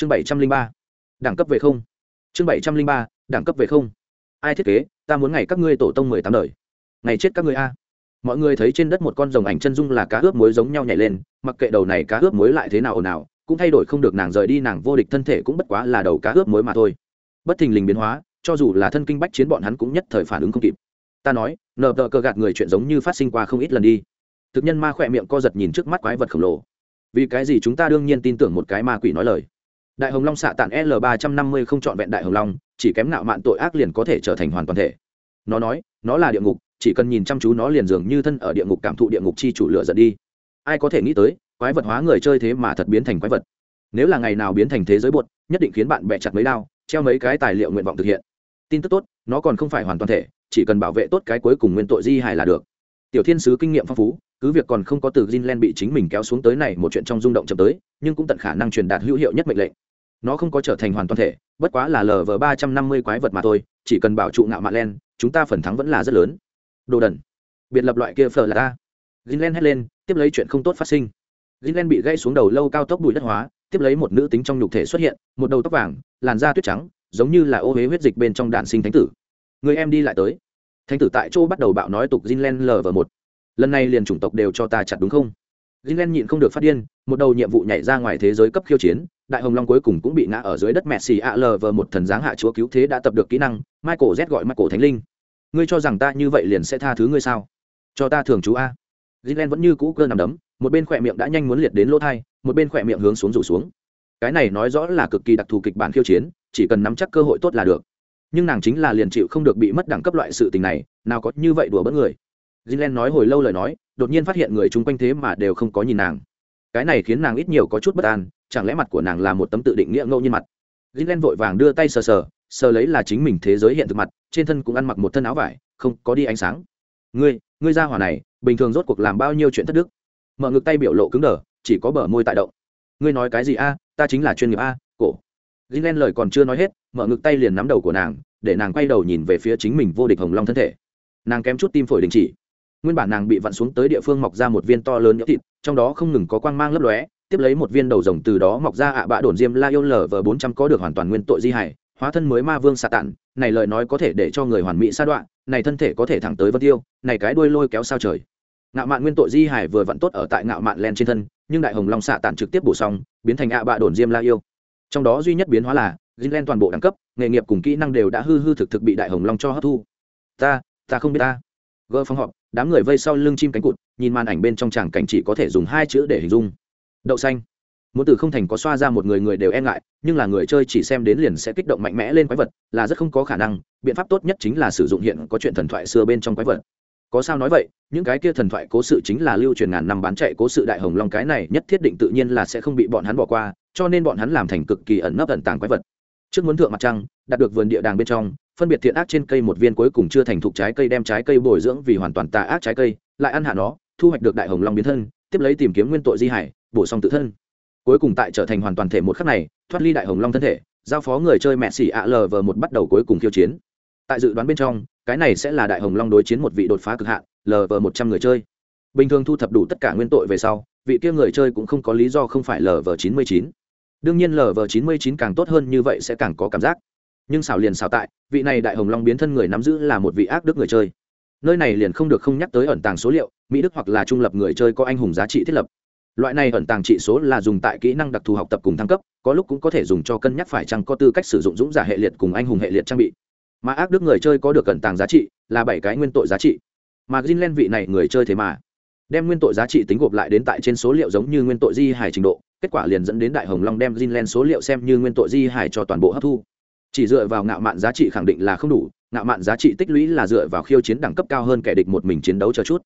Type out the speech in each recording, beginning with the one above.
chương bảy trăm linh ba, đẳng cấp về không. Chương bảy trăm linh ba, đẳng cấp về không. Ai thiết kế, ta muốn ngày các ngươi tổ tông mười tám đời. Ngày chết các ngươi a. Mọi người thấy trên đất một con rồng ảnh chân dung là cá ướp muối giống nhau nhảy lên, mặc kệ đầu này cá ướp muối lại thế nào ồn ào, cũng thay đổi không được nàng rời đi, nàng vô địch thân thể cũng bất quá là đầu cá ướp muối mà thôi. Bất thình lình biến hóa, cho dù là thân kinh bách chiến bọn hắn cũng nhất thời phản ứng không kịp. Ta nói nợ tờ cờ gạt người chuyện giống như phát sinh qua không ít lần đi. Thực nhân ma khỏe miệng co giật nhìn trước mắt quái vật khổng lồ. Vì cái gì chúng ta đương nhiên tin tưởng một cái ma quỷ nói lời? Đại hồng long xạ tản l ba trăm năm mươi không trọn vẹn đại hồng long chỉ kém nạo mạn tội ác liền có thể trở thành hoàn toàn thể. Nó nói nó là địa ngục chỉ cần nhìn chăm chú nó liền dường như thân ở địa ngục cảm thụ địa ngục chi chủ lửa giận đi. Ai có thể nghĩ tới quái vật hóa người chơi thế mà thật biến thành quái vật. Nếu là ngày nào biến thành thế giới bột nhất định khiến bạn bè chặt mấy đao treo mấy cái tài liệu nguyện vọng thực hiện. Tin tức tốt nó còn không phải hoàn toàn thể chỉ cần bảo vệ tốt cái cuối cùng nguyên tội di hài là được. Tiểu thiên sứ kinh nghiệm phong phú cứ việc còn không có từ Greenland bị chính mình kéo xuống tới này một chuyện trong rung động chậm tới, nhưng cũng tận khả năng truyền đạt hữu hiệu nhất mệnh lệnh. Nó không có trở thành hoàn toàn thể, bất quá là lv ba trăm năm mươi quái vật mà thôi, chỉ cần bảo trụ ngạo mạn len, chúng ta phần thắng vẫn là rất lớn. Đồ đần. Biệt lập loại kia phở là ta. Greenland hét lên, tiếp lấy chuyện không tốt phát sinh. Greenland bị gãy xuống đầu lâu cao tốc bụi đất hóa, tiếp lấy một nữ tính trong nhục thể xuất hiện, một đầu tóc vàng, làn da tuyết trắng, giống như là ô huế huyết dịch bên trong đạn sinh thánh tử. Người em đi lại tới. Thánh tử tại chỗ bắt đầu bạo nói tục Greenland lv một lần này liền chủng tộc đều cho ta chặt đúng không Greenland nhịn không được phát điên, một đầu nhiệm vụ nhảy ra ngoài thế giới cấp khiêu chiến, Đại Hồng Long cuối cùng cũng bị ngã ở dưới đất Messi ALV một thần dáng hạ chúa cứu thế đã tập được kỹ năng, Michael Z gọi Michael Thánh Linh. Ngươi cho rằng ta như vậy liền sẽ tha thứ ngươi sao? Cho ta thường chú a. Greenland vẫn như cũ cơ nằm đấm, một bên khỏe miệng đã nhanh muốn liệt đến lỗ thai, một bên khỏe miệng hướng xuống rủ xuống. Cái này nói rõ là cực kỳ đặc thù kịch bản khiêu chiến, chỉ cần nắm chắc cơ hội tốt là được. Nhưng nàng chính là liền chịu không được bị mất đẳng cấp loại sự tình này, nào có như vậy đùa bỡn người. Jinlen nói hồi lâu lời nói, đột nhiên phát hiện người chung quanh thế mà đều không có nhìn nàng. Cái này khiến nàng ít nhiều có chút bất an, chẳng lẽ mặt của nàng là một tấm tự định nghĩa ngẫu nhiên mặt. Jinlen vội vàng đưa tay sờ sờ, sờ lấy là chính mình thế giới hiện thực mặt, trên thân cũng ăn mặc một thân áo vải, không có đi ánh sáng. Ngươi, ngươi ra hỏa này, bình thường rốt cuộc làm bao nhiêu chuyện thất đức. Mở ngực tay biểu lộ cứng đờ, chỉ có bờ môi tại động. Ngươi nói cái gì a? ta chính là chuyên nghiệp a, cổ. Jinlen lời còn chưa nói hết, mở ngực tay liền nắm đầu của nàng, để nàng quay đầu nhìn về phía chính mình vô địch hồng long thân thể. Nàng kém chút tim phổi đình chỉ nguyên bản nàng bị vặn xuống tới địa phương mọc ra một viên to lớn nhỡ thịt trong đó không ngừng có quang mang lấp lóe tiếp lấy một viên đầu rồng từ đó mọc ra ạ bạ đồn diêm la yêu lờ vờ bốn trăm có được hoàn toàn nguyên tội di hải hóa thân mới ma vương xạ tản này lời nói có thể để cho người hoàn mỹ sa đoạn này thân thể có thể thẳng tới vân tiêu này cái đuôi lôi kéo sao trời ngạo mạn nguyên tội di hải vừa vặn tốt ở tại ngạo mạn len trên thân nhưng đại hồng long xạ tản trực tiếp bổ xong biến thành ạ bạ đồn diêm la yêu trong đó duy nhất biến hóa là gin Len toàn bộ đẳng cấp, nghề nghiệp cùng kỹ năng đều đã hư hư thực thực bị đại hồng long cho hấp thu. Ta, ta không biết ta. gỡ phong họp, đám người vây sau lưng chim cánh cụt nhìn màn ảnh bên trong tràng cảnh chỉ có thể dùng hai chữ để hình dung đậu xanh. Muốn từ không thành có xoa ra một người người đều e ngại, nhưng là người chơi chỉ xem đến liền sẽ kích động mạnh mẽ lên quái vật, là rất không có khả năng. Biện pháp tốt nhất chính là sử dụng hiện có chuyện thần thoại xưa bên trong quái vật. Có sao nói vậy, những cái kia thần thoại cố sự chính là lưu truyền ngàn năm bán chạy cố sự đại hồng long cái này nhất thiết định tự nhiên là sẽ không bị bọn hắn bỏ qua, cho nên bọn hắn làm thành cực kỳ ẩn nấp ẩn tàng quái vật. Trước muốn thượng mặt trăng, đạt được vườn địa đàng bên trong, phân biệt thiện ác trên cây một viên cuối cùng chưa thành thục trái cây đem trái cây bồi dưỡng vì hoàn toàn tà ác trái cây, lại ăn hạ nó, thu hoạch được đại hồng long biến thân, tiếp lấy tìm kiếm nguyên tội di hải bổ xong tự thân. Cuối cùng tại trở thành hoàn toàn thể một khắc này, thoát ly đại hồng long thân thể, giao phó người chơi mẹ xỉ ạ lờ vờ một bắt đầu cuối cùng khiêu chiến. Tại dự đoán bên trong, cái này sẽ là đại hồng long đối chiến một vị đột phá cực hạn, lờ vờ một trăm người chơi. Bình thường thu thập đủ tất cả nguyên tội về sau, vị kia người chơi cũng không có lý do không phải lờ vờ chín mươi chín. Đương nhiên lờ vờ chín mươi chín càng tốt hơn như vậy sẽ càng có cảm giác. Nhưng xảo liền xảo tại, vị này đại hồng long biến thân người nắm giữ là một vị ác đức người chơi. Nơi này liền không được không nhắc tới ẩn tàng số liệu, mỹ đức hoặc là trung lập người chơi có anh hùng giá trị thiết lập loại này ẩn tàng trị số là dùng tại kỹ năng đặc thù học tập cùng thăng cấp, có lúc cũng có thể dùng cho cân nhắc phải chăng có tư cách sử dụng dũng giả hệ liệt cùng anh hùng hệ liệt trang bị. Mà ác đức người chơi có được ẩn tàng giá trị là bảy cái nguyên tội giá trị. Mà greenland vị này người chơi thế mà, đem nguyên tội giá trị tính gộp lại đến tại trên số liệu giống như nguyên tội di hải trình độ, kết quả liền dẫn đến đại hồng long đem greenland số liệu xem như nguyên tội di hải cho toàn bộ hấp thu. Chỉ dựa vào ngạo mạn giá trị khẳng định là không đủ, ngạo mạn giá trị tích lũy là dựa vào khiêu chiến đẳng cấp cao hơn kẻ địch một mình chiến đấu chờ chút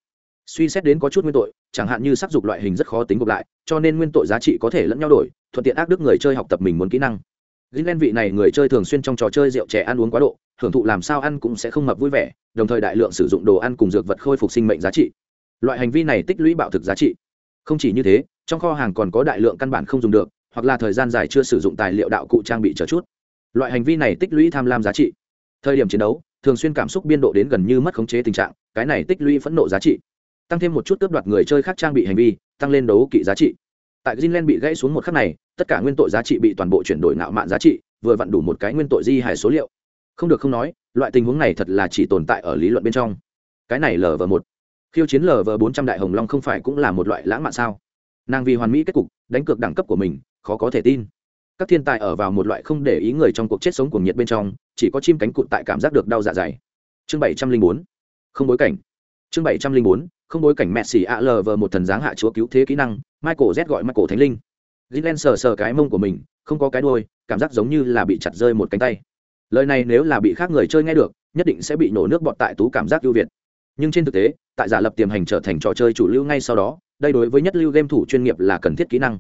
suy xét đến có chút nguyên tội, chẳng hạn như sắc dục loại hình rất khó tính gộp lại, cho nên nguyên tội giá trị có thể lẫn nhau đổi, thuận tiện ác đức người chơi học tập mình muốn kỹ năng. Greenland vị này người chơi thường xuyên trong trò chơi rượu trẻ ăn uống quá độ, hưởng thụ làm sao ăn cũng sẽ không mập vui vẻ, đồng thời đại lượng sử dụng đồ ăn cùng dược vật khôi phục sinh mệnh giá trị. Loại hành vi này tích lũy bạo thực giá trị. Không chỉ như thế, trong kho hàng còn có đại lượng căn bản không dùng được, hoặc là thời gian dài chưa sử dụng tài liệu đạo cụ trang bị chờ chút. Loại hành vi này tích lũy tham lam giá trị. Thời điểm chiến đấu, thường xuyên cảm xúc biên độ đến gần như mất khống chế tình trạng, cái này tích lũy phẫn nộ giá trị tăng thêm một chút cướp đoạt người chơi khác trang bị hành vi, tăng lên đấu kỵ giá trị. Tại greenland bị gãy xuống một khắc này, tất cả nguyên tội giá trị bị toàn bộ chuyển đổi nạo mạn giá trị, vừa vặn đủ một cái nguyên tội di hài số liệu. Không được không nói, loại tình huống này thật là chỉ tồn tại ở lý luận bên trong. Cái này lv một. Khiêu chiến lv bốn trăm đại hồng long không phải cũng là một loại lãng mạn sao? Nàng vì hoàn mỹ kết cục, đánh cược đẳng cấp của mình, khó có thể tin. Các thiên tài ở vào một loại không để ý người trong cuộc chết sống cuồng nhiệt bên trong, chỉ có chim cánh cụt tại cảm giác được đau dạ dày. Chương bảy trăm linh bốn. Không bối cảnh chương bảy trăm linh bốn, không bối cảnh mẹ xỉ ạ lờ vờ một thần dáng hạ chúa cứu thế kỹ năng, michael z gọi michael thánh linh. Gilen sờ sờ cái mông của mình, không có cái đôi cảm giác giống như là bị chặt rơi một cánh tay. Lời này nếu là bị khác người chơi nghe được, nhất định sẽ bị nổ nước bọt tại tú cảm giác ưu việt. Nhưng trên thực tế, tại giả lập tiềm hành trở thành trò chơi chủ lưu ngay sau đó, đây đối với nhất lưu game thủ chuyên nghiệp là cần thiết kỹ năng.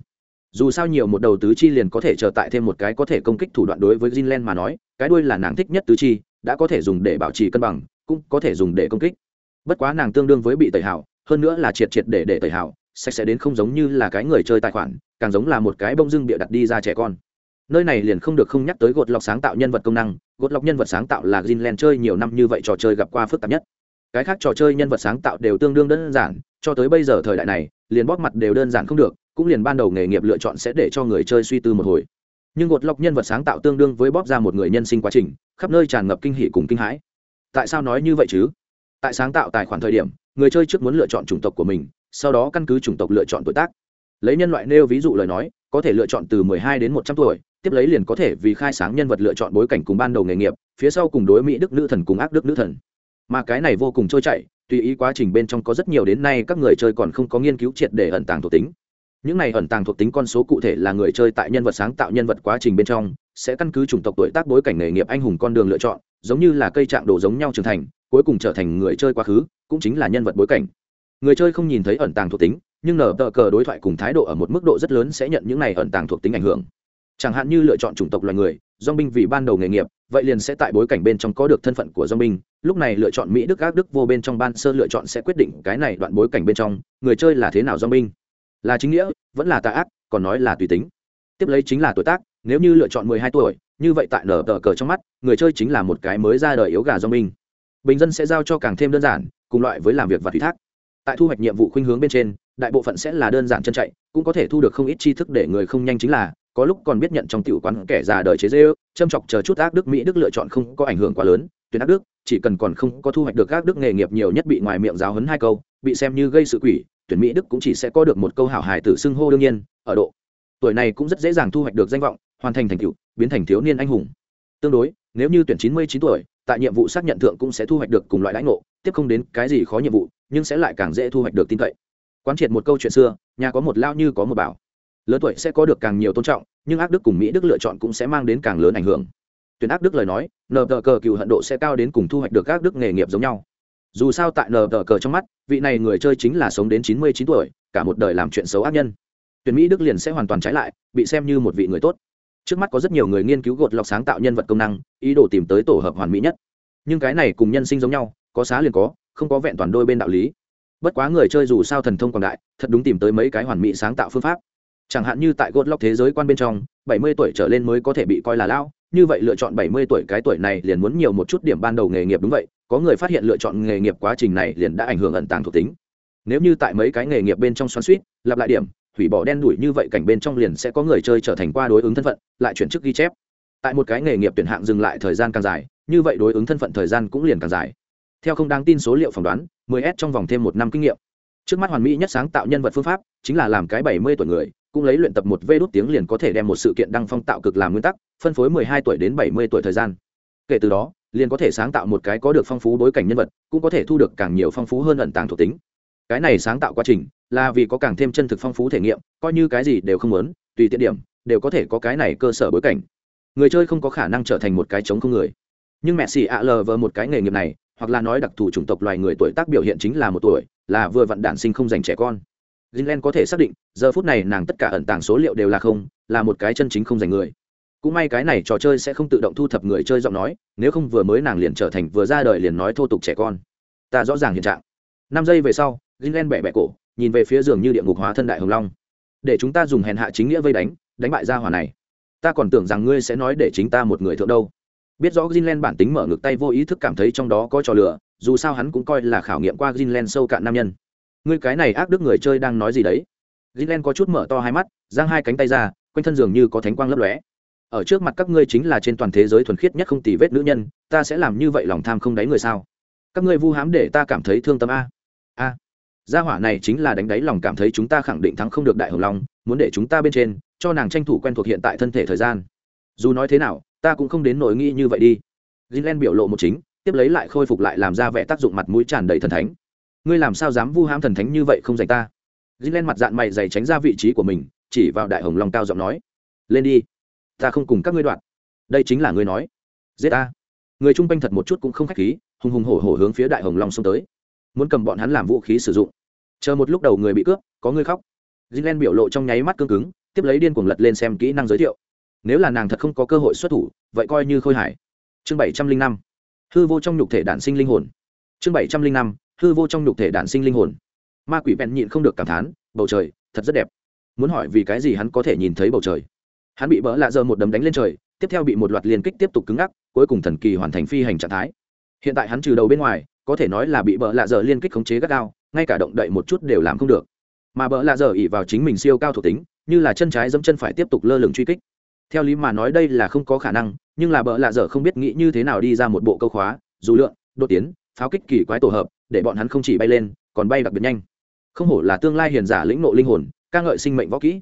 Dù sao nhiều một đầu tứ chi liền có thể trở tại thêm một cái có thể công kích thủ đoạn đối với Jinlen mà nói, cái đuôi là nàng thích nhất tứ chi, đã có thể dùng để bảo trì cân bằng, cũng có thể dùng để công kích bất quá nàng tương đương với bị tẩy hảo, hơn nữa là triệt triệt để để tẩy hảo, sạch sẽ đến không giống như là cái người chơi tài khoản, càng giống là một cái bông dưng bịa đặt đi ra trẻ con. Nơi này liền không được không nhắc tới gột lọc sáng tạo nhân vật công năng gột lọc nhân vật sáng tạo là Jinlen chơi nhiều năm như vậy trò chơi gặp qua phức tạp nhất. Cái khác trò chơi nhân vật sáng tạo đều tương đương đơn giản, cho tới bây giờ thời đại này, liền bóp mặt đều đơn giản không được, cũng liền ban đầu nghề nghiệp lựa chọn sẽ để cho người chơi suy tư một hồi. Nhưng gột lọc nhân vật sáng tạo tương đương với bóp ra một người nhân sinh quá trình, khắp nơi tràn ngập kinh hỷ cùng kinh hãi. Tại sao nói như vậy chứ? Tại sáng tạo tài khoản thời điểm, người chơi trước muốn lựa chọn chủng tộc của mình, sau đó căn cứ chủng tộc lựa chọn tuổi tác. Lấy nhân loại nêu ví dụ lời nói, có thể lựa chọn từ 12 đến 100 tuổi, tiếp lấy liền có thể vì khai sáng nhân vật lựa chọn bối cảnh cùng ban đầu nghề nghiệp, phía sau cùng đối mỹ đức nữ thần cùng ác đức nữ thần. Mà cái này vô cùng trôi chảy, tùy ý quá trình bên trong có rất nhiều đến nay các người chơi còn không có nghiên cứu triệt để ẩn tàng thuộc tính. Những này ẩn tàng thuộc tính con số cụ thể là người chơi tại nhân vật sáng tạo nhân vật quá trình bên trong, sẽ căn cứ chủng tộc tuổi tác bối cảnh nghề nghiệp anh hùng con đường lựa chọn, giống như là cây trạng đồ giống nhau trưởng thành cuối cùng trở thành người chơi quá khứ, cũng chính là nhân vật bối cảnh. Người chơi không nhìn thấy ẩn tàng thuộc tính, nhưng nở tờ cờ đối thoại cùng thái độ ở một mức độ rất lớn sẽ nhận những này ẩn tàng thuộc tính ảnh hưởng. Chẳng hạn như lựa chọn chủng tộc loài người dong binh vì ban đầu nghề nghiệp, vậy liền sẽ tại bối cảnh bên trong có được thân phận của dong binh. Lúc này lựa chọn mỹ, đức, ác, đức, vô bên trong ban sơ lựa chọn sẽ quyết định cái này đoạn bối cảnh bên trong, người chơi là thế nào dong binh. Là chính nghĩa, vẫn là tà ác, còn nói là tùy tính. Tiếp lấy chính là tuổi tác, nếu như lựa chọn mười hai tuổi, như vậy tại nở tờ cờ trong mắt, người chơi chính là một cái mới ra đời yếu gà dong binh bình dân sẽ giao cho càng thêm đơn giản, cùng loại với làm việc và thủy thác. Tại thu hoạch nhiệm vụ khuynh hướng bên trên, đại bộ phận sẽ là đơn giản chân chạy, cũng có thể thu được không ít tri thức để người không nhanh chính là, có lúc còn biết nhận trong tiểu quán kẻ già đời chế dê châm chọc chờ chút ác đức mỹ đức lựa chọn không có ảnh hưởng quá lớn tuyển ác đức, chỉ cần còn không có thu hoạch được ác đức nghề nghiệp nhiều nhất bị ngoài miệng giáo hấn hai câu, bị xem như gây sự quỷ, tuyển mỹ đức cũng chỉ sẽ có được một câu hảo hài tử xưng hô đương nhiên, ở độ. Tuổi này cũng rất dễ dàng thu hoạch được danh vọng, hoàn thành thành tựu, biến thành thiếu niên anh hùng. Tương đối, nếu như tuyển chín mươi chín tuổi tại nhiệm vụ xác nhận thượng cũng sẽ thu hoạch được cùng loại đãi ngộ, tiếp không đến cái gì khó nhiệm vụ, nhưng sẽ lại càng dễ thu hoạch được tin cậy. Quán triệt một câu chuyện xưa, nhà có một lao như có một bảo. Lớn tuổi sẽ có được càng nhiều tôn trọng, nhưng ác đức cùng mỹ đức lựa chọn cũng sẽ mang đến càng lớn ảnh hưởng. Tuyển ác đức lời nói nờ tờ cờ cựu hận độ sẽ cao đến cùng thu hoạch được ác đức nghề nghiệp giống nhau. Dù sao tại nờ tờ cờ trong mắt, vị này người chơi chính là sống đến chín mươi chín tuổi, cả một đời làm chuyện xấu ác nhân. Tuyển mỹ đức liền sẽ hoàn toàn trái lại, bị xem như một vị người tốt trước mắt có rất nhiều người nghiên cứu gột lọc sáng tạo nhân vật công năng, ý đồ tìm tới tổ hợp hoàn mỹ nhất. Nhưng cái này cùng nhân sinh giống nhau, có xá liền có, không có vẹn toàn đôi bên đạo lý. Bất quá người chơi dù sao thần thông quảng đại, thật đúng tìm tới mấy cái hoàn mỹ sáng tạo phương pháp. Chẳng hạn như tại gột lọc thế giới quan bên trong, bảy mươi tuổi trở lên mới có thể bị coi là lão, như vậy lựa chọn bảy mươi tuổi cái tuổi này liền muốn nhiều một chút điểm ban đầu nghề nghiệp đúng vậy, có người phát hiện lựa chọn nghề nghiệp quá trình này liền đã ảnh hưởng ẩn tàng thuộc tính. Nếu như tại mấy cái nghề nghiệp bên trong xoắn suýt, lặp lại điểm hủy bỏ đen đuổi như vậy cảnh bên trong liền sẽ có người chơi trở thành qua đối ứng thân phận, lại chuyển chức ghi chép. Tại một cái nghề nghiệp tuyển hạng dừng lại thời gian càng dài, như vậy đối ứng thân phận thời gian cũng liền càng dài. Theo không đáng tin số liệu phỏng đoán 10S trong vòng thêm một năm kinh nghiệm. Trước mắt hoàn mỹ nhất sáng tạo nhân vật phương pháp, chính là làm cái 70 tuổi người, cũng lấy luyện tập một vê đốt tiếng liền có thể đem một sự kiện đăng phong tạo cực làm nguyên tắc, phân phối 12 tuổi đến 70 tuổi thời gian. Kể từ đó, liền có thể sáng tạo một cái có được phong phú bối cảnh nhân vật, cũng có thể thu được càng nhiều phong phú hơn ẩn tàng thuộc tính cái này sáng tạo quá trình là vì có càng thêm chân thực phong phú thể nghiệm, coi như cái gì đều không muốn, tùy tiện điểm, đều có thể có cái này cơ sở bối cảnh. Người chơi không có khả năng trở thành một cái chống không người. Nhưng mẹ xì ạ lờ vờ một cái nghề nghiệp này, hoặc là nói đặc thù chủng tộc loài người tuổi tác biểu hiện chính là một tuổi, là vừa vặn đản sinh không dành trẻ con. Greenland có thể xác định, giờ phút này nàng tất cả ẩn tàng số liệu đều là không, là một cái chân chính không dành người. Cũng may cái này trò chơi sẽ không tự động thu thập người chơi giọng nói, nếu không vừa mới nàng liền trở thành vừa ra đời liền nói thô tục trẻ con. Ta rõ ràng hiện trạng. Năm giây về sau Greenland bẻ bẻ cổ, nhìn về phía giường như địa ngục hóa thân đại hồng long. Để chúng ta dùng hèn hạ chính nghĩa vây đánh đánh bại gia hỏa này. Ta còn tưởng rằng ngươi sẽ nói để chính ta một người thượng đâu. Biết rõ Greenland bản tính mở ngược tay vô ý thức cảm thấy trong đó có trò lửa dù sao hắn cũng coi là khảo nghiệm qua Greenland sâu cạn nam nhân. Ngươi cái này ác đức người chơi đang nói gì đấy? Greenland có chút mở to hai mắt, giang hai cánh tay ra, quanh thân giường như có thánh quang lấp lóe. Ở trước mặt các ngươi chính là trên toàn thế giới thuần khiết nhất không tì vết nữ nhân, ta sẽ làm như vậy lòng tham không đáy người sao? Các ngươi vu hám để ta cảm thấy thương tâm a. A gia hỏa này chính là đánh đáy lòng cảm thấy chúng ta khẳng định thắng không được đại hồng long, muốn để chúng ta bên trên, cho nàng tranh thủ quen thuộc hiện tại thân thể thời gian. Dù nói thế nào, ta cũng không đến nỗi nghĩ như vậy đi. Jinlen biểu lộ một chính, tiếp lấy lại khôi phục lại làm ra vẻ tác dụng mặt mũi tràn đầy thần thánh. Ngươi làm sao dám vu hãm thần thánh như vậy không dành ta? Jinlen mặt dạng mày dày tránh ra vị trí của mình, chỉ vào đại hồng long cao giọng nói. Lên đi. Ta không cùng các ngươi đoạn. Đây chính là ngươi nói. Giết ta. Người chung quanh thật một chút cũng không khách khí, hùng hùng hổ hổ hướng phía đại hồng long xông tới. Muốn cầm bọn hắn làm vũ khí sử dụng chờ một lúc đầu người bị cướp, có người khóc. Jinlen biểu lộ trong nháy mắt cương cứng, tiếp lấy điên cuồng lật lên xem kỹ năng giới thiệu. Nếu là nàng thật không có cơ hội xuất thủ, vậy coi như khôi hải chương bảy trăm linh năm. Hư vô trong nhục thể đản sinh linh hồn. Chương bảy trăm linh năm. Hư vô trong nhục thể đản sinh linh hồn. Ma quỷ vẹn nhịn không được cảm thán, bầu trời, thật rất đẹp. Muốn hỏi vì cái gì hắn có thể nhìn thấy bầu trời? Hắn bị bỡ lạ giờ một đấm đánh lên trời, tiếp theo bị một loạt liên kích tiếp tục cứng ngắc, cuối cùng thần kỳ hoàn thành phi hành trạng thái. Hiện tại hắn trừ đầu bên ngoài, có thể nói là bị bỡ lạ giờ liên kích khống chế gắt gao ngay cả động đậy một chút đều làm không được. Mà bỡ lạ giờ ỉ vào chính mình siêu cao thuộc tính, như là chân trái dẫm chân phải tiếp tục lơ lửng truy kích. Theo lý mà nói đây là không có khả năng, nhưng là bỡ lạ dở không biết nghĩ như thế nào đi ra một bộ câu khóa, dù lượng đột tiến, pháo kích kỳ quái tổ hợp, để bọn hắn không chỉ bay lên, còn bay đặc biệt nhanh. Không hổ là tương lai hiền giả lĩnh nộ linh hồn, ca ngợi sinh mệnh võ kỹ.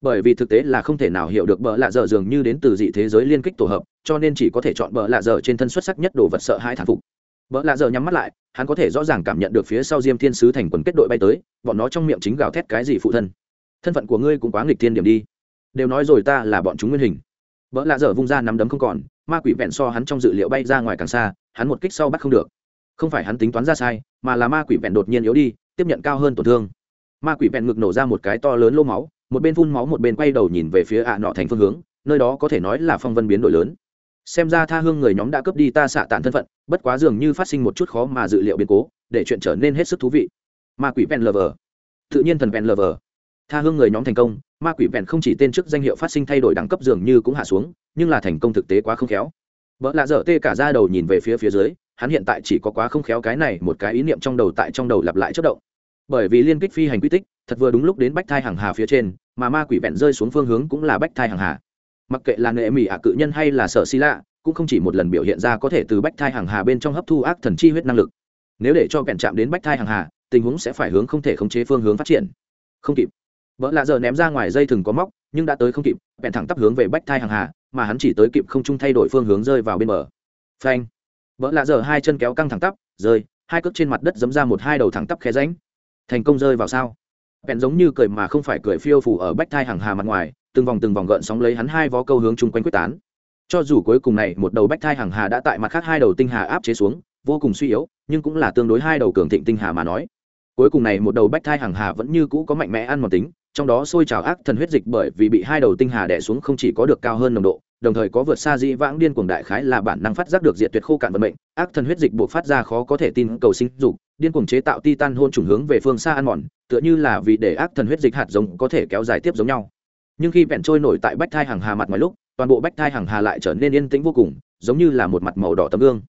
Bởi vì thực tế là không thể nào hiểu được bỡ lạ dở dường như đến từ dị thế giới liên kích tổ hợp, cho nên chỉ có thể chọn bỡ lạ dở trên thân xuất sắc nhất đồ vật sợ hai thản phục vợ lạ giờ nhắm mắt lại, hắn có thể rõ ràng cảm nhận được phía sau diêm thiên sứ thành quần kết đội bay tới, bọn nó trong miệng chính gào thét cái gì phụ thân. Thân phận của ngươi cũng quá nghịch thiên điểm đi. Đều nói rồi ta là bọn chúng nguyên hình. Vợ lạ dở vung ra nắm đấm không còn, ma quỷ vẹn so hắn trong dự liệu bay ra ngoài càng xa, hắn một kích sau bắt không được. Không phải hắn tính toán ra sai, mà là ma quỷ vẹn đột nhiên yếu đi, tiếp nhận cao hơn tổn thương. Ma quỷ vẹn ngực nổ ra một cái to lớn lô máu, một bên phun máu một bên quay đầu nhìn về phía ạ nọ thành phương hướng, nơi đó có thể nói là phong vân biến đổi lớn xem ra tha hương người nhóm đã cướp đi ta xạ tàn thân phận, bất quá dường như phát sinh một chút khó mà dự liệu biến cố, để chuyện trở nên hết sức thú vị. Ma quỷ vẹn lờ vờ. Tự nhiên thần vẹn lờ vờ. Tha hương người nhóm thành công, ma quỷ vẹn không chỉ tên trước danh hiệu phát sinh thay đổi đẳng cấp dường như cũng hạ xuống, nhưng là thành công thực tế quá không khéo. Vợ lạ dở tê cả ra đầu nhìn về phía phía dưới, hắn hiện tại chỉ có quá không khéo cái này, một cái ý niệm trong đầu tại trong đầu lặp lại chất động. Bởi vì liên kích phi hành quy tích, thật vừa đúng lúc đến bách thai hàng hà phía trên, mà ma quỷ vẹn rơi xuống phương hướng cũng là bách thai hàng hà mặc kệ là nệ mỹ ạ cự nhân hay là sở xi lạ, cũng không chỉ một lần biểu hiện ra có thể từ bách thai hàng hà bên trong hấp thu ác thần chi huyết năng lực. Nếu để cho kẹn chạm đến bách thai hàng hà, tình huống sẽ phải hướng không thể khống chế phương hướng phát triển. Không kịp. Vợ lạ giờ ném ra ngoài dây thừng có móc, nhưng đã tới không kịp bèn thẳng tắp hướng về bách thai hàng hà, mà hắn chỉ tới kịp không trung thay đổi phương hướng rơi vào bên bờ. Phanh. Vợ lạ giờ hai chân kéo căng thẳng tắp, rơi, hai cước trên mặt đất giấm ra một hai đầu thẳng tắp khe ránh thành công rơi vào sao? Bèn giống như cười mà không phải cười phiêu phủ ở bách thai hàng hà mặt ngoài từng vòng từng vòng gợn sóng lấy hắn hai vó câu hướng chung quanh quyết tán. Cho dù cuối cùng này một đầu bách thai hàng hà đã tại mặt khác hai đầu tinh hà áp chế xuống, vô cùng suy yếu, nhưng cũng là tương đối hai đầu cường thịnh tinh hà mà nói. Cuối cùng này một đầu bách thai hàng hà vẫn như cũ có mạnh mẽ ăn một tính, trong đó sôi trào ác thần huyết dịch bởi vì bị hai đầu tinh hà đẻ xuống không chỉ có được cao hơn nồng độ, đồng thời có vượt xa dĩ vãng điên cuồng đại khái là bản năng phát giác được diệt tuyệt khô cạn vận mệnh, ác thần huyết dịch buộc phát ra khó có thể tin cầu sinh dục, điên cuồng chế tạo titan hôn trùng hướng về phương xa ăn mòn, tựa như là vì để ác thần huyết dịch hạt giống có thể kéo dài tiếp giống nhau nhưng khi vẹn trôi nổi tại bách thai hàng hà mặt ngoài lúc, toàn bộ bách thai hàng hà lại trở nên yên tĩnh vô cùng, giống như là một mặt màu đỏ tấm gương.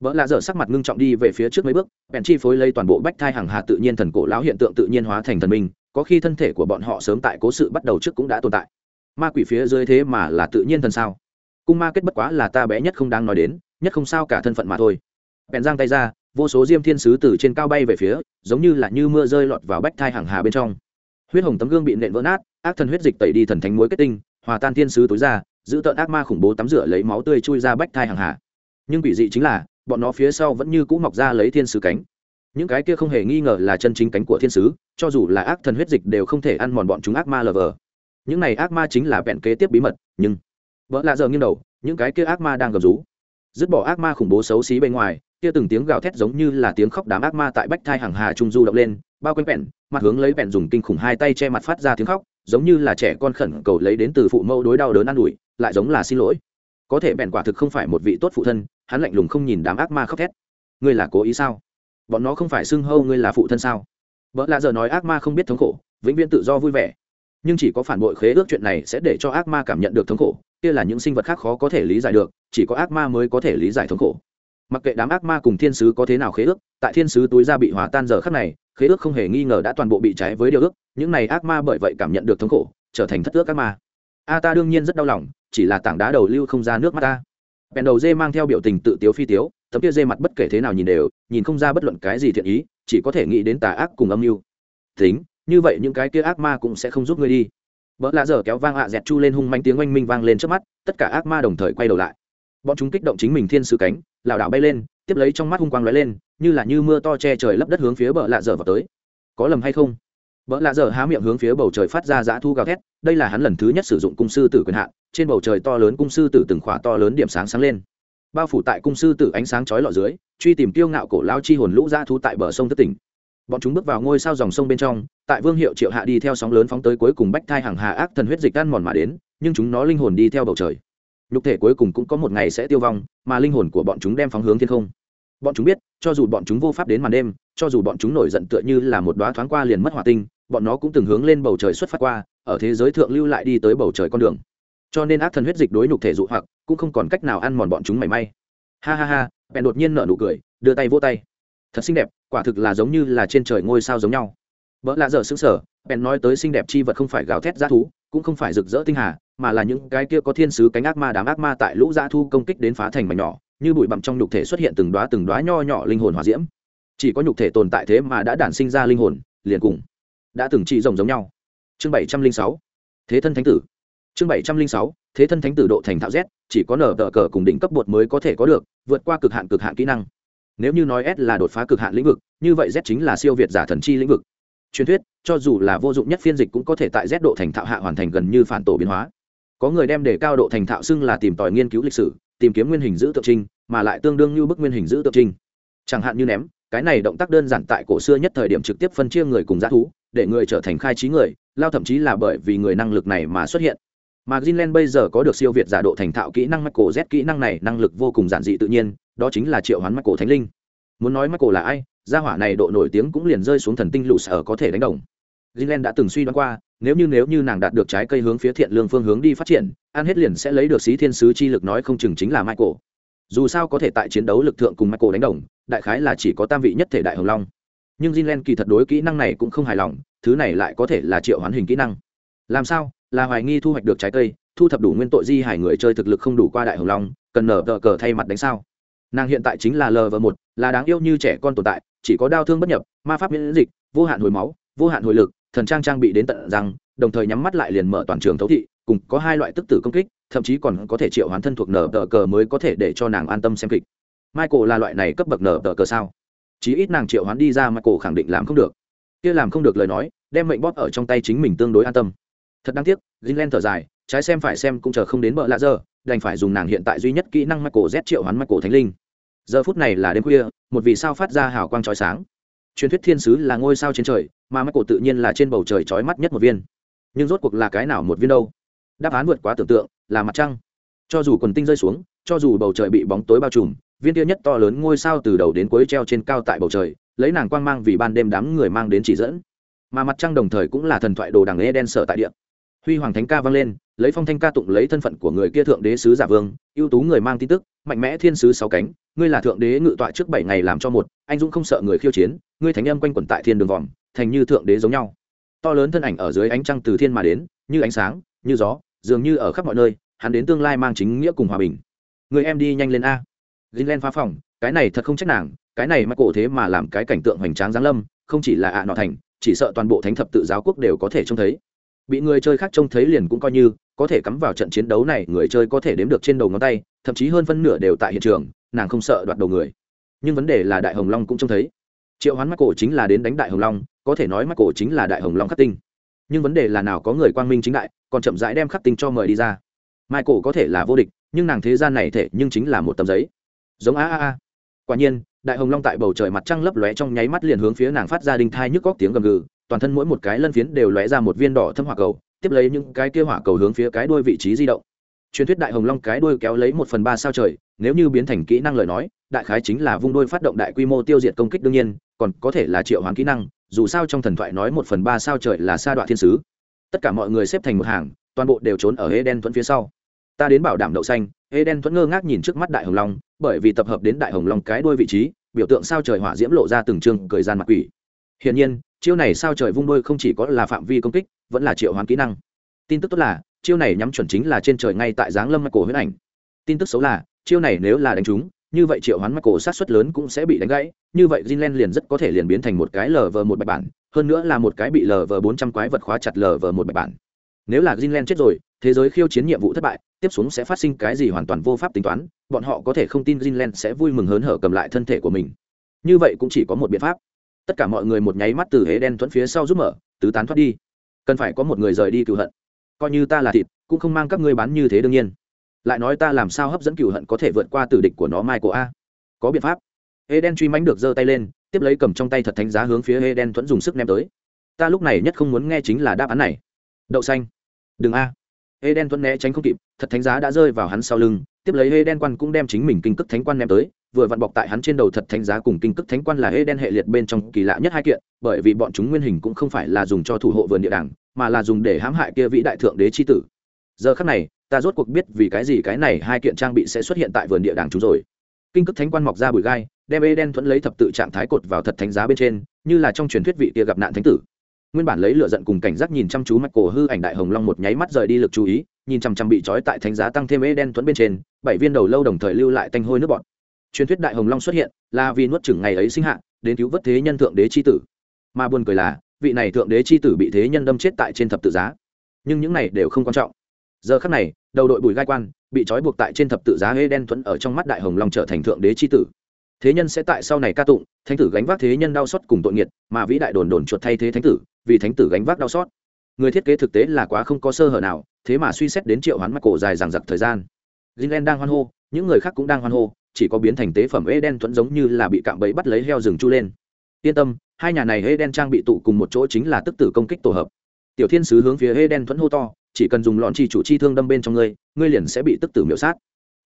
Vợ lạ dở sắc mặt ngưng trọng đi về phía trước mấy bước bèn chi phối lấy toàn bộ bách thai hàng hà tự nhiên thần cổ lão hiện tượng tự nhiên hóa thành thần minh, có khi thân thể của bọn họ sớm tại cố sự bắt đầu trước cũng đã tồn tại. Ma quỷ phía dưới thế mà là tự nhiên thần sao? Cung ma kết bất quá là ta bé nhất không đang nói đến, nhất không sao cả thân phận mà thôi. Bèn giang tay ra, vô số diêm thiên sứ từ trên cao bay về phía, giống như là như mưa rơi lọt vào bách thai hàng hà bên trong. Huyết hồng tấm gương bị nện vỡ nát ác thần huyết dịch tẩy đi thần thánh muối kết tinh, hòa tan thiên sứ tối ra, giữ tợn ác ma khủng bố tắm rửa lấy máu tươi chui ra bách thai hàng hà. Nhưng quỷ dị chính là, bọn nó phía sau vẫn như cũ mọc ra lấy thiên sứ cánh. Những cái kia không hề nghi ngờ là chân chính cánh của thiên sứ, cho dù là ác thần huyết dịch đều không thể ăn mòn bọn chúng ác ma lờ vờ. Những này ác ma chính là vẹn kế tiếp bí mật, nhưng vợ lạ giờ nghiêng đầu, những cái kia ác ma đang gầm rú. Dứt bỏ ác ma khủng bố xấu xí bên ngoài, kia từng tiếng gào thét giống như là tiếng khóc đám ác ma tại bách thai hàng hà trung du động lên, bao quanh vẹn, mặt hướng lấy vẹn dùng kinh khủng hai tay che mặt phát ra tiếng khóc giống như là trẻ con khẩn cầu lấy đến từ phụ mẫu đối đau đớn an ủi, lại giống là xin lỗi. Có thể bèn quả thực không phải một vị tốt phụ thân, hắn lạnh lùng không nhìn đám ác ma khóc thét. Ngươi là cố ý sao? Bọn nó không phải xưng hâu ngươi là phụ thân sao? Vợ lạ giờ nói ác ma không biết thống khổ, vĩnh viễn tự do vui vẻ. Nhưng chỉ có phản bội khế ước chuyện này sẽ để cho ác ma cảm nhận được thống khổ, kia là những sinh vật khác khó có thể lý giải được, chỉ có ác ma mới có thể lý giải thống khổ. Mặc kệ đám ác ma cùng thiên sứ có thế nào khế ước, tại thiên sứ túi ra bị hòa tan giờ khắc này khế ước không hề nghi ngờ đã toàn bộ bị trái với điều ước, những này ác ma bởi vậy cảm nhận được thống khổ, trở thành thất ước ác ma. A ta đương nhiên rất đau lòng, chỉ là tảng đá đầu lưu không ra nước mắt ta. Bèn đầu dê mang theo biểu tình tự tiếu phi tiếu, tấm kia dê mặt bất kể thế nào nhìn đều, nhìn không ra bất luận cái gì thiện ý, chỉ có thể nghĩ đến tà ác cùng âm mưu. Tính, như vậy những cái kia ác ma cũng sẽ không giúp ngươi đi. Vợ lạ dở kéo vang hạ dẹt chu lên hung manh tiếng oanh minh vang lên trước mắt, tất cả ác ma đồng thời quay đầu lại. Bọn chúng kích động chính mình thiên sứ cánh, lảo đảo bay lên tiếp lấy trong mắt hung quang lóe lên như là như mưa to che trời lấp đất hướng phía bờ lạ dở vào tới có lầm hay không Bỡ lạ dở há miệng hướng phía bầu trời phát ra dã thu gào thét, đây là hắn lần thứ nhất sử dụng cung sư tử quyền hạn, trên bầu trời to lớn cung sư tử từng khỏa to lớn điểm sáng sáng lên. Bao phủ tại cung sư tử ánh sáng chói lọi dưới, truy tìm tiêu ngạo cổ lao chi hồn lũ dã thu tại bờ sông thất tỉnh. Bọn chúng bước vào ngôi sao dòng sông bên trong, tại Vương Hiệu Triệu hạ đi theo sóng lớn phóng tới cuối cùng bách thai hàng hà ác thần huyết dịch tan mòn mà đến, nhưng chúng nó linh hồn đi theo bầu trời. Nhục thể cuối cùng cũng có một ngày sẽ tiêu vong, mà linh hồn của bọn chúng đem phóng hướng thiên không. Bọn chúng biết, cho dù bọn chúng vô pháp đến màn đêm, cho dù bọn chúng nổi giận tựa như là một đóa thoáng qua liền mất hòa tinh, bọn nó cũng từng hướng lên bầu trời xuất phát qua ở thế giới thượng lưu lại đi tới bầu trời con đường. Cho nên ác thần huyết dịch đối nhục thể dụ hoặc cũng không còn cách nào ăn mòn bọn chúng mảy may. Ha ha ha bèn đột nhiên nở nụ cười đưa tay vỗ tay. Thật xinh đẹp quả thực là giống như là trên trời ngôi sao giống nhau. Vợ lạ dở xứng sở bèn nói tới xinh đẹp chi vật không phải gào thét g thú cũng không phải rực rỡ tinh hà, mà là những cái kia có thiên sứ cánh ác ma đám ác ma tại lũ dã thu công kích đến phá thành mảnh nhỏ, như bụi bặm trong nhục thể xuất hiện từng đoá từng đoá nho nhỏ linh hồn hòa diễm. Chỉ có nhục thể tồn tại thế mà đã đản sinh ra linh hồn, liền cùng đã từng trị rồng giống nhau. Chương bảy trăm linh sáu, thế thân thánh tử. Chương bảy trăm linh sáu, thế thân thánh tử độ thành thạo z, chỉ có nở tờ cờ cùng đỉnh cấp bột mới có thể có được, vượt qua cực hạn cực hạn kỹ năng. Nếu như nói s là đột phá cực hạn lĩnh vực, như vậy z chính là siêu việt giả thần chi lĩnh vực truyền thuyết cho dù là vô dụng nhất phiên dịch cũng có thể tại z độ thành thạo hạ hoàn thành gần như phản tổ biến hóa. Có người đem đề cao độ thành thạo xưng là tìm tòi nghiên cứu lịch sử tìm kiếm nguyên hình giữ tượng trinh mà lại tương đương như bức nguyên hình giữ tượng trinh chẳng hạn như ném cái này động tác đơn giản tại cổ xưa nhất thời điểm trực tiếp phân chia người cùng giá thú để người trở thành khai trí người lao thậm chí là bởi vì người năng lực này mà xuất hiện. Mà Greenland bây giờ có được siêu việt giả độ thành thạo kỹ năng Michael Z kỹ năng này năng lực vô cùng giản dị tự nhiên, đó chính là triệu hoán Michael Thánh Linh. Muốn nói Michael là ai, gia hỏa này độ nổi tiếng cũng liền rơi xuống thần tinh lũ sở có thể đánh đồng. Greenland đã từng suy đoán qua, nếu như nếu như nàng đạt được trái cây hướng phía thiện lương phương hướng đi phát triển, ăn hết liền sẽ lấy được xí thiên sứ chi lực nói không chừng chính là Michael. Dù sao có thể tại chiến đấu lực thượng cùng Michael đánh đồng, đại khái là chỉ có tam vị nhất thể đại hồng long nhưng Jinlen kỳ thật đối kỹ năng này cũng không hài lòng, thứ này lại có thể là triệu hoán hình kỹ năng. Làm sao? Là hoài nghi thu hoạch được trái cây, thu thập đủ nguyên tội di hải người chơi thực lực không đủ qua đại hồng long, cần nở tờ cờ thay mặt đánh sao? Nàng hiện tại chính là lv một, là đáng yêu như trẻ con tồn tại, chỉ có đau thương bất nhập, ma pháp miễn dịch, vô hạn hồi máu, vô hạn hồi lực, thần trang trang bị đến tận răng, đồng thời nhắm mắt lại liền mở toàn trường thấu thị, cùng có hai loại tức tử công kích, thậm chí còn có thể triệu hoán thân thuộc nở tờ cờ mới có thể để cho nàng an tâm xem kịch. Michael là loại này cấp bậc nở tờ cờ sao? chí ít nàng triệu hoán đi ra michael cổ khẳng định làm không được kia làm không được lời nói đem mệnh bóp ở trong tay chính mình tương đối an tâm thật đáng tiếc Greenland thở dài trái xem phải xem cũng chờ không đến bợ lạ giờ đành phải dùng nàng hiện tại duy nhất kỹ năng Michael cổ z triệu hoán Michael cổ thánh linh. Giờ phút này là đêm khuya, một vì sao phát ra hào quang chói sáng. Truyền thuyết thiên sứ là ngôi sao trên trời, mà Michael cổ tự nhiên là trên bầu trời chói mắt nhất một viên. Nhưng rốt cuộc là cái nào một viên đâu? Đáp án vượt quá tưởng tượng, là mặt trăng. Cho dù quần tinh rơi xuống, cho dù bầu trời bị bóng tối bao trùm, viên kia nhất to lớn ngôi sao từ đầu đến cuối treo trên cao tại bầu trời, lấy nàng quang mang vì ban đêm đám người mang đến chỉ dẫn. Mà mặt trăng đồng thời cũng là thần thoại đồ đằng Eden sở tại địa huy hoàng thánh ca vang lên lấy phong thanh ca tụng lấy thân phận của người kia thượng đế sứ giả vương ưu tú người mang tin tức mạnh mẽ thiên sứ sáu cánh ngươi là thượng đế ngự tọa trước bảy ngày làm cho một anh dũng không sợ người khiêu chiến ngươi thánh âm quanh quẩn tại thiên đường vòm thành như thượng đế giống nhau. To lớn thân ảnh ở dưới ánh trăng từ thiên mà đến như ánh sáng như gió dường như ở khắp mọi nơi hắn đến tương lai mang chính nghĩa cùng hòa bình. Người em đi nhanh lên a. Greenland phá phòng, cái này thật không trách nàng, cái này mắc cổ thế mà làm cái cảnh tượng hoành tráng giáng lâm, không chỉ là ạ nọ thành, chỉ sợ toàn bộ thánh thập tự giáo quốc đều có thể trông thấy. Bị người chơi khác trông thấy liền cũng coi như, có thể cắm vào trận chiến đấu này, người chơi có thể đếm được trên đầu ngón tay, thậm chí hơn phân nửa đều tại hiện trường, nàng không sợ đoạt đầu người. Nhưng vấn đề là Đại Hồng Long cũng trông thấy. Triệu Hoán Mắt cổ chính là đến đánh Đại Hồng Long, có thể nói Mắt cổ chính là Đại Hồng Long khắc tinh. Nhưng vấn đề là nào có người quang minh chính đại, còn chậm rãi đem khắc tinh cho mời đi ra. mai cổ có thể là vô địch, nhưng nàng thế gian này thể nhưng chính là một tấm giấy giống a a a quả nhiên đại hồng long tại bầu trời mặt trăng lấp lóe trong nháy mắt liền hướng phía nàng phát ra đinh thai nhức góc tiếng gầm gừ toàn thân mỗi một cái lân phiến đều lóe ra một viên đỏ thâm hỏa cầu, tiếp lấy những cái kia hỏa cầu hướng phía cái đuôi vị trí di động. Truyền thuyết đại hồng long cái đuôi kéo lấy một phần ba sao trời, nếu như biến thành kỹ năng lời nói, đại khái chính là vung đuôi phát động đại quy mô tiêu diệt công kích đương nhiên, còn có thể là triệu hoán kỹ năng, dù sao trong thần thoại nói một phần ba sao trời là sa đoạn thiên sứ. Tất cả mọi người xếp thành một hàng, toàn bộ đều trốn ở hê đen thuẫn phía sau. Ta đến bảo đảm đậu xanh hê đen thuẫn ngơ ngác nhìn trước mắt đại hồng long, bởi vì tập hợp đến đại hồng long cái đuôi vị trí, biểu tượng sao trời hỏa diễm lộ ra từng trường cười gian mặt quỷ. Hiển nhiên chiêu này sao trời vung đôi không chỉ có là phạm vi công kích, vẫn là triệu hoán kỹ năng. Tin tức tốt là, chiêu này nhắm chuẩn chính là trên trời ngay tại giáng lâm mắt cổ huyết ảnh. Tin tức xấu là, chiêu này nếu là đánh trúng, như vậy triệu hoán mắt cổ sát xuất lớn cũng sẽ bị đánh gãy, như vậy Jinlen liền rất có thể liền biến thành một cái lờ vờ một bạch bản, hơn nữa là một cái bị lờ vờ bốn trăm quái vật khóa chặt lờ vờ một bạch bản. Nếu là Jinlen chết rồi, thế giới khiêu chiến nhiệm vụ thất bại, tiếp xuống sẽ phát sinh cái gì hoàn toàn vô pháp tính toán, bọn họ có thể không tin Jinlen sẽ vui mừng hớn hở cầm lại thân thể của mình. Như vậy cũng chỉ có một biện pháp tất cả mọi người một nháy mắt từ hế đen thuẫn phía sau giúp mở, tứ tán thoát đi. Cần phải có một người rời đi cựu hận. Coi như ta là thịt, cũng không mang các ngươi bán như thế đương nhiên. Lại nói ta làm sao hấp dẫn cựu hận có thể vượt qua tử địch của nó mai của a? Có biện pháp. Hế đen truy mánh được giơ tay lên, tiếp lấy cầm trong tay thật thánh giá hướng phía hế đen thuẫn dùng sức ném tới. Ta lúc này nhất không muốn nghe chính là đáp án này. Đậu xanh. Đừng a. Hế đen thuẫn né tránh không kịp, thật thánh giá đã rơi vào hắn sau lưng, tiếp lấy hế đen quan cũng đem chính mình kinh cức thánh quan ném tới vừa vặn bọc tại hắn trên đầu thật thánh giá cùng kinh cức thánh quan là hế đen hệ liệt bên trong kỳ lạ nhất hai kiện, bởi vì bọn chúng nguyên hình cũng không phải là dùng cho thủ hộ vườn địa đàng, mà là dùng để hãm hại kia vĩ đại thượng đế chi tử. Giờ khắc này, ta rốt cuộc biết vì cái gì cái này hai kiện trang bị sẽ xuất hiện tại vườn địa đàng chúng rồi. Kinh cức thánh quan mọc ra bụi gai, đem ê đen thuẫn lấy thập tự trạng thái cột vào thật thánh giá bên trên, như là trong truyền thuyết vị kia gặp nạn thánh tử. Nguyên bản lấy lửa giận cùng cảnh giác nhìn chăm chú mặt cổ hư ảnh đại hồng long một nháy mắt rời đi lực chú ý, nhìn chăm chăm bị trói tại thánh giá tăng thêm ê đen thuẫn bên trên, bảy viên đầu lâu đồng thời lưu lại tanh hôi nước bọt truyền thuyết đại hồng long xuất hiện, là vì nuốt chửng ngày ấy sinh hạ, đến cứu vớt thế nhân thượng đế c h i tử. Mà buồn cười là, vị này thượng đế c h i tử bị thế nhân đâm chết tại trên thập tự giá. Nhưng những này đều không quan trọng. Giờ khắc này, đầu đội bùi gai quan, bị trói buộc tại trên thập tự giá hê đen thuẫn ở trong mắt đại hồng long trở thành thượng đế c h i tử. Thế nhân sẽ tại sau này ca tụng, thánh tử gánh vác thế nhân đau xót cùng tội nghiệt, mà vĩ đại đồn đồn chuột thay thế thánh tử, vì thánh tử gánh vác đau xót. Người thiết kế thực tế là quá không có sơ hở nào, thế mà suy xét đến triệu hoán mắt cổ dài rằng giặc thời gian. Greenland đang hoan hô, những người khác cũng đang hoan hô chỉ có biến thành tế phẩm ế đen thuẫn giống như là bị cạm bẫy bắt lấy heo rừng chu lên. Yên tâm, hai nhà này ế đen trang bị tụ cùng một chỗ chính là tức tử công kích tổ hợp. Tiểu thiên sứ hướng phía ế đen thuẫn hô to, chỉ cần dùng lọn chỉ chủ chi thương đâm bên trong ngươi ngươi liền sẽ bị tức tử miễu sát.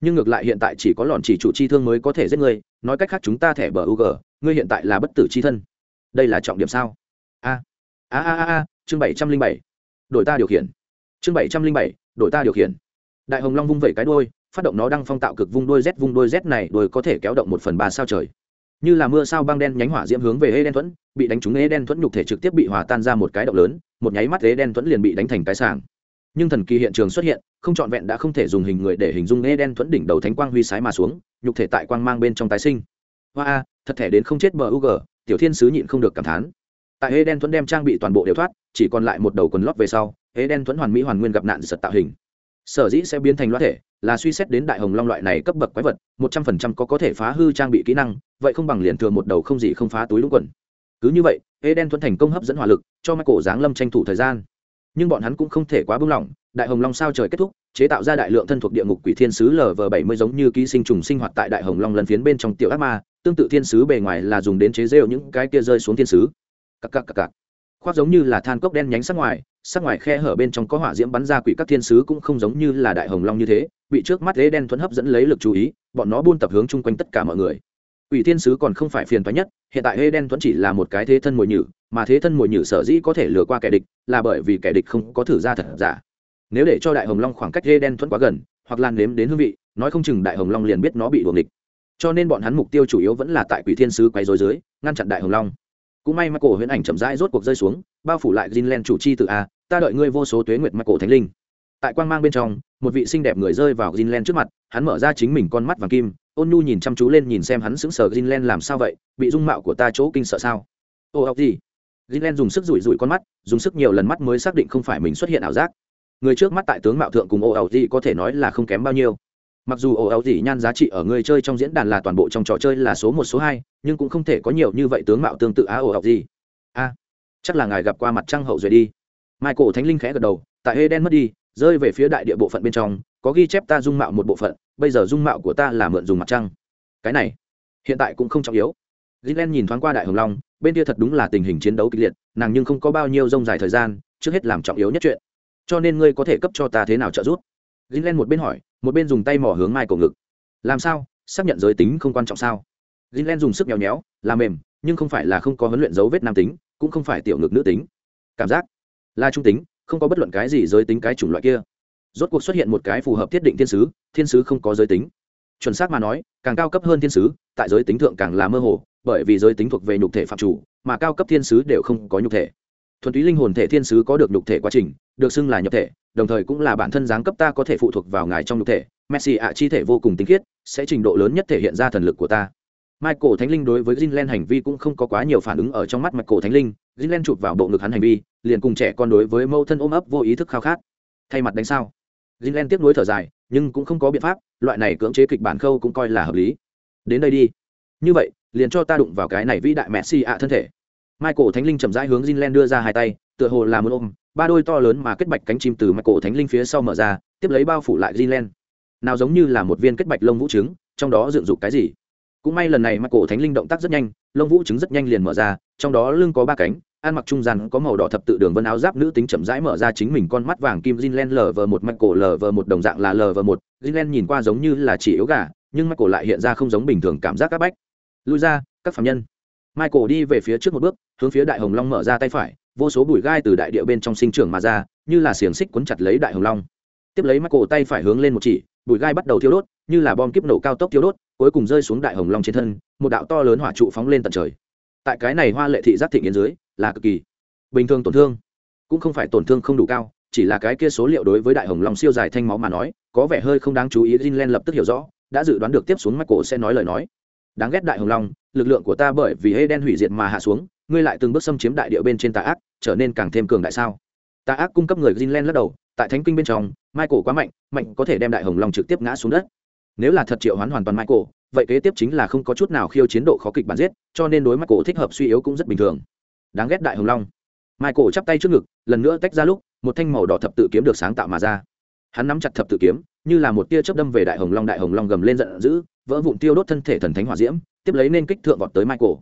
Nhưng ngược lại hiện tại chỉ có lọn chỉ chủ chi thương mới có thể giết ngươi, nói cách khác chúng ta thẻ bờ ug ngươi hiện tại là bất tử chi thân. Đây là trọng điểm sao? A a a a chương bảy trăm linh bảy. Đội ta điều khiển. Chương bảy trăm linh bảy đội ta điều khiển. Đại hồng long vung vẩy cái đôi phát động nó đang phong tạo cực vung đôi z, vung đôi z này đôi có thể kéo động một phần ba sao trời. Như là mưa sao băng đen nhánh hỏa diễm hướng về hê đen thuẫn, bị đánh trúng hê đen thuẫn nhục thể trực tiếp bị hòa tan ra một cái động lớn, một nháy mắt hê đen thuẫn liền bị đánh thành cái sàng nhưng thần kỳ hiện trường xuất hiện, không trọn vẹn đã không thể dùng hình người để hình dung hê đen thuẫn đỉnh đầu thánh quang huy sái mà xuống, nhục thể tại quang mang bên trong tái sinh. Hoa a thật thể đến không chết bờ u g tiểu thiên sứ nhịn không được cảm thán. Tại hê đen thuẫn đem trang bị toàn bộ đều thoát, chỉ còn lại một đầu quần lót về sau hê đen thuẫn hoàn mỹ hoàn nguyên gặp nạn giật tạo hình sở dĩ sẽ biến thành loa thể là suy xét đến đại hồng long loại này cấp bậc quái vật, một trăm phần trăm có có thể phá hư trang bị kỹ năng, vậy không bằng liền thừa một đầu không gì không phá túi đúng quần. Cứ như vậy, eden thuận thành công hấp dẫn hỏa lực, cho mắt cổ giáng lâm tranh thủ thời gian. Nhưng bọn hắn cũng không thể quá bưng lỏng, đại hồng long sao trời kết thúc, chế tạo ra đại lượng thân thuộc địa ngục quỷ thiên sứ lv bảy mươi giống như ký sinh trùng sinh hoạt tại đại hồng long lần phiến bên trong tiểu ác ma, tương tự thiên sứ bề ngoài là dùng đến chế rêu những cái kia rơi xuống thiên sứ. Cặc cặc cặc cặc khoác giống như là than cốc đen nhánh sắc ngoài sắc ngoài khe hở bên trong có hỏa diễm bắn ra quỷ các thiên sứ cũng không giống như là đại hồng long như thế, bị trước mắt lễ đen thuẫn hấp dẫn lấy lực chú ý, bọn nó buôn tập hướng chung quanh tất cả mọi người. Quỷ thiên sứ còn không phải phiền toái nhất, hiện tại Hê đen thuẫn chỉ là một cái thế thân mồi nhử, mà thế thân mồi nhử sở dĩ có thể lừa qua kẻ địch, là bởi vì kẻ địch không có thử ra thật giả. Nếu để cho đại hồng long khoảng cách Hê đen thuẫn quá gần, hoặc lan nếm đến hương vị, nói không chừng đại hồng long liền biết nó bị đuồng địch cho nên bọn hắn mục tiêu chủ yếu vẫn là tại quỷ thiên sứ quay dối dưới, ngăn chặn đại hồng long cũng may mắt cổ huyễn ảnh chậm rãi rốt cuộc rơi xuống, bao phủ lại Greenland chủ chi tự a, ta đợi ngươi vô số tuế nguyệt mắt cổ thánh linh. Tại quang mang bên trong, một vị xinh đẹp người rơi vào Greenland trước mặt, hắn mở ra chính mình con mắt vàng kim, ôn nhu nhìn chăm chú lên nhìn xem hắn sững sờ Greenland làm sao vậy, bị dung mạo của ta chỗ kinh sợ sao? Ô học gì? Greenland dùng sức rủi rủi con mắt, dùng sức nhiều lần mắt mới xác định không phải mình xuất hiện ảo giác. Người trước mắt tại tướng mạo thượng cùng ô ảo gì có thể nói là không kém bao nhiêu mặc dù ồ ẩu gì nhan giá trị ở người chơi trong diễn đàn là toàn bộ trong trò chơi là số một, số hai, nhưng cũng không thể có nhiều như vậy tướng mạo tương tự á ồ ẩu gì a, chắc là ngài gặp qua mặt trăng hậu duệ đi. Michael thánh linh khẽ gật đầu, tại hê đen mất đi, rơi về phía đại địa bộ phận bên trong, có ghi chép ta dung mạo một bộ phận, bây giờ dung mạo của ta là mượn dùng mặt trăng. Cái này, hiện tại cũng không trọng yếu. Gilen nhìn thoáng qua đại hồng long, bên kia thật đúng là tình hình chiến đấu kịch liệt, nàng nhưng không có bao nhiêu rông dài thời gian, trước hết làm trọng yếu nhất chuyện. Cho nên ngươi có thể cấp cho ta thế nào trợ giúp? Gilen một bên hỏi, một bên dùng tay mỏ hướng mai cổ ngực. Làm sao? Xác nhận giới tính không quan trọng sao? Gilen dùng sức nhéo nhéo làm mềm, nhưng không phải là không có huấn luyện dấu vết nam tính, cũng không phải tiểu ngực nữ tính. Cảm giác là trung tính, không có bất luận cái gì giới tính cái chủng loại kia. Rốt cuộc xuất hiện một cái phù hợp thiết định thiên sứ thiên sứ không có giới tính. Chuẩn xác mà nói, càng cao cấp hơn thiên sứ, tại giới tính thượng càng là mơ hồ, bởi vì giới tính thuộc về nhục thể phạm chủ, mà cao cấp thiên sứ đều không có nhục thể. Thuần túy linh hồn thể thiên sứ có được nhục thể quá trình được xưng là nhập thể, đồng thời cũng là bản thân giáng cấp ta có thể phụ thuộc vào ngài trong nhục thể. Messi ạ, chi thể vô cùng tinh khiết, sẽ trình độ lớn nhất thể hiện ra thần lực của ta. Michael thánh linh đối với Greenland hành vi cũng không có quá nhiều phản ứng ở trong mắt michael thánh linh. Greenland chụp vào bộ ngực hắn hành vi, liền cùng trẻ con đối với mâu thân ôm ấp vô ý thức khao khát. Thay mặt đánh sao? Greenland tiếp nối thở dài, nhưng cũng không có biện pháp, loại này cưỡng chế kịch bản khâu cũng coi là hợp lý. Đến đây đi. Như vậy, liền cho ta đụng vào cái này vĩ đại messi ạ thân thể. Michael thánh linh chậm rãi hướng Jinlen đưa ra hai tay, tựa hồ là muốn ôm ba đôi to lớn mà kết bạch cánh chim từ michael thánh linh phía sau mở ra, tiếp lấy bao phủ lại Greenland nào giống như là một viên kết bạch lông vũ trứng, trong đó dựng dục cái gì? Cũng may lần này michael thánh linh động tác rất nhanh, lông vũ trứng rất nhanh liền mở ra, trong đó lưng có ba cánh, ăn mặc trung gian có màu đỏ thập tự đường vân áo giáp nữ tính chậm rãi mở ra chính mình con mắt vàng kim Jinlen lv một Michael lv một đồng dạng là lv một. Jinlen nhìn qua giống như là chỉ yếu gà, nhưng Michael lại hiện ra không giống bình thường cảm giác các bách. Lui ra, các phạm nhân. Michael đi về phía trước một bước, hướng phía đại hồng long mở ra tay phải vô số bụi gai từ đại địa bên trong sinh trưởng mà ra, như là xiềng xích quấn chặt lấy đại hồng long. Tiếp lấy Michael tay phải hướng lên một chỉ, bụi gai bắt đầu thiêu đốt, như là bom kiếp nổ cao tốc thiêu đốt, cuối cùng rơi xuống đại hồng long trên thân, một đạo to lớn hỏa trụ phóng lên tận trời. Tại cái này hoa lệ thị giác thị nghiến dưới, là cực kỳ bình thường tổn thương, cũng không phải tổn thương không đủ cao, chỉ là cái kia số liệu đối với đại hồng long siêu dài thanh máu mà nói, có vẻ hơi không đáng chú ý jinlen lập tức hiểu rõ, đã dự đoán được tiếp xuống Michael sẽ nói lời nói. Đáng ghét đại hồng long, lực lượng của ta bởi vì hê đen hủy diệt mà hạ xuống, ngươi lại từng bước xâm chiếm đại địa bên trên tà ác trở nên càng thêm cường đại sao tà ác cung cấp người Greenland lắc đầu tại thánh kinh bên trong Michael quá mạnh mạnh có thể đem đại hồng long trực tiếp ngã xuống đất nếu là thật triệu hoán hoàn toàn Michael vậy kế tiếp chính là không có chút nào khiêu chiến độ khó kịch bản giết cho nên đối Michael thích hợp suy yếu cũng rất bình thường đáng ghét đại hồng long Michael chắp tay trước ngực, lần nữa tách ra lúc, một thanh màu đỏ thập tự kiếm được sáng tạo mà ra. Hắn nắm chặt thập tự kiếm, như là một tia chớp đâm về đại hồng long, đại hồng long gầm lên giận dữ, vỡ vụn tiêu đốt thân thể thần thánh hỏa diễm, tiếp lấy nên kích thượng vọt tới Michael.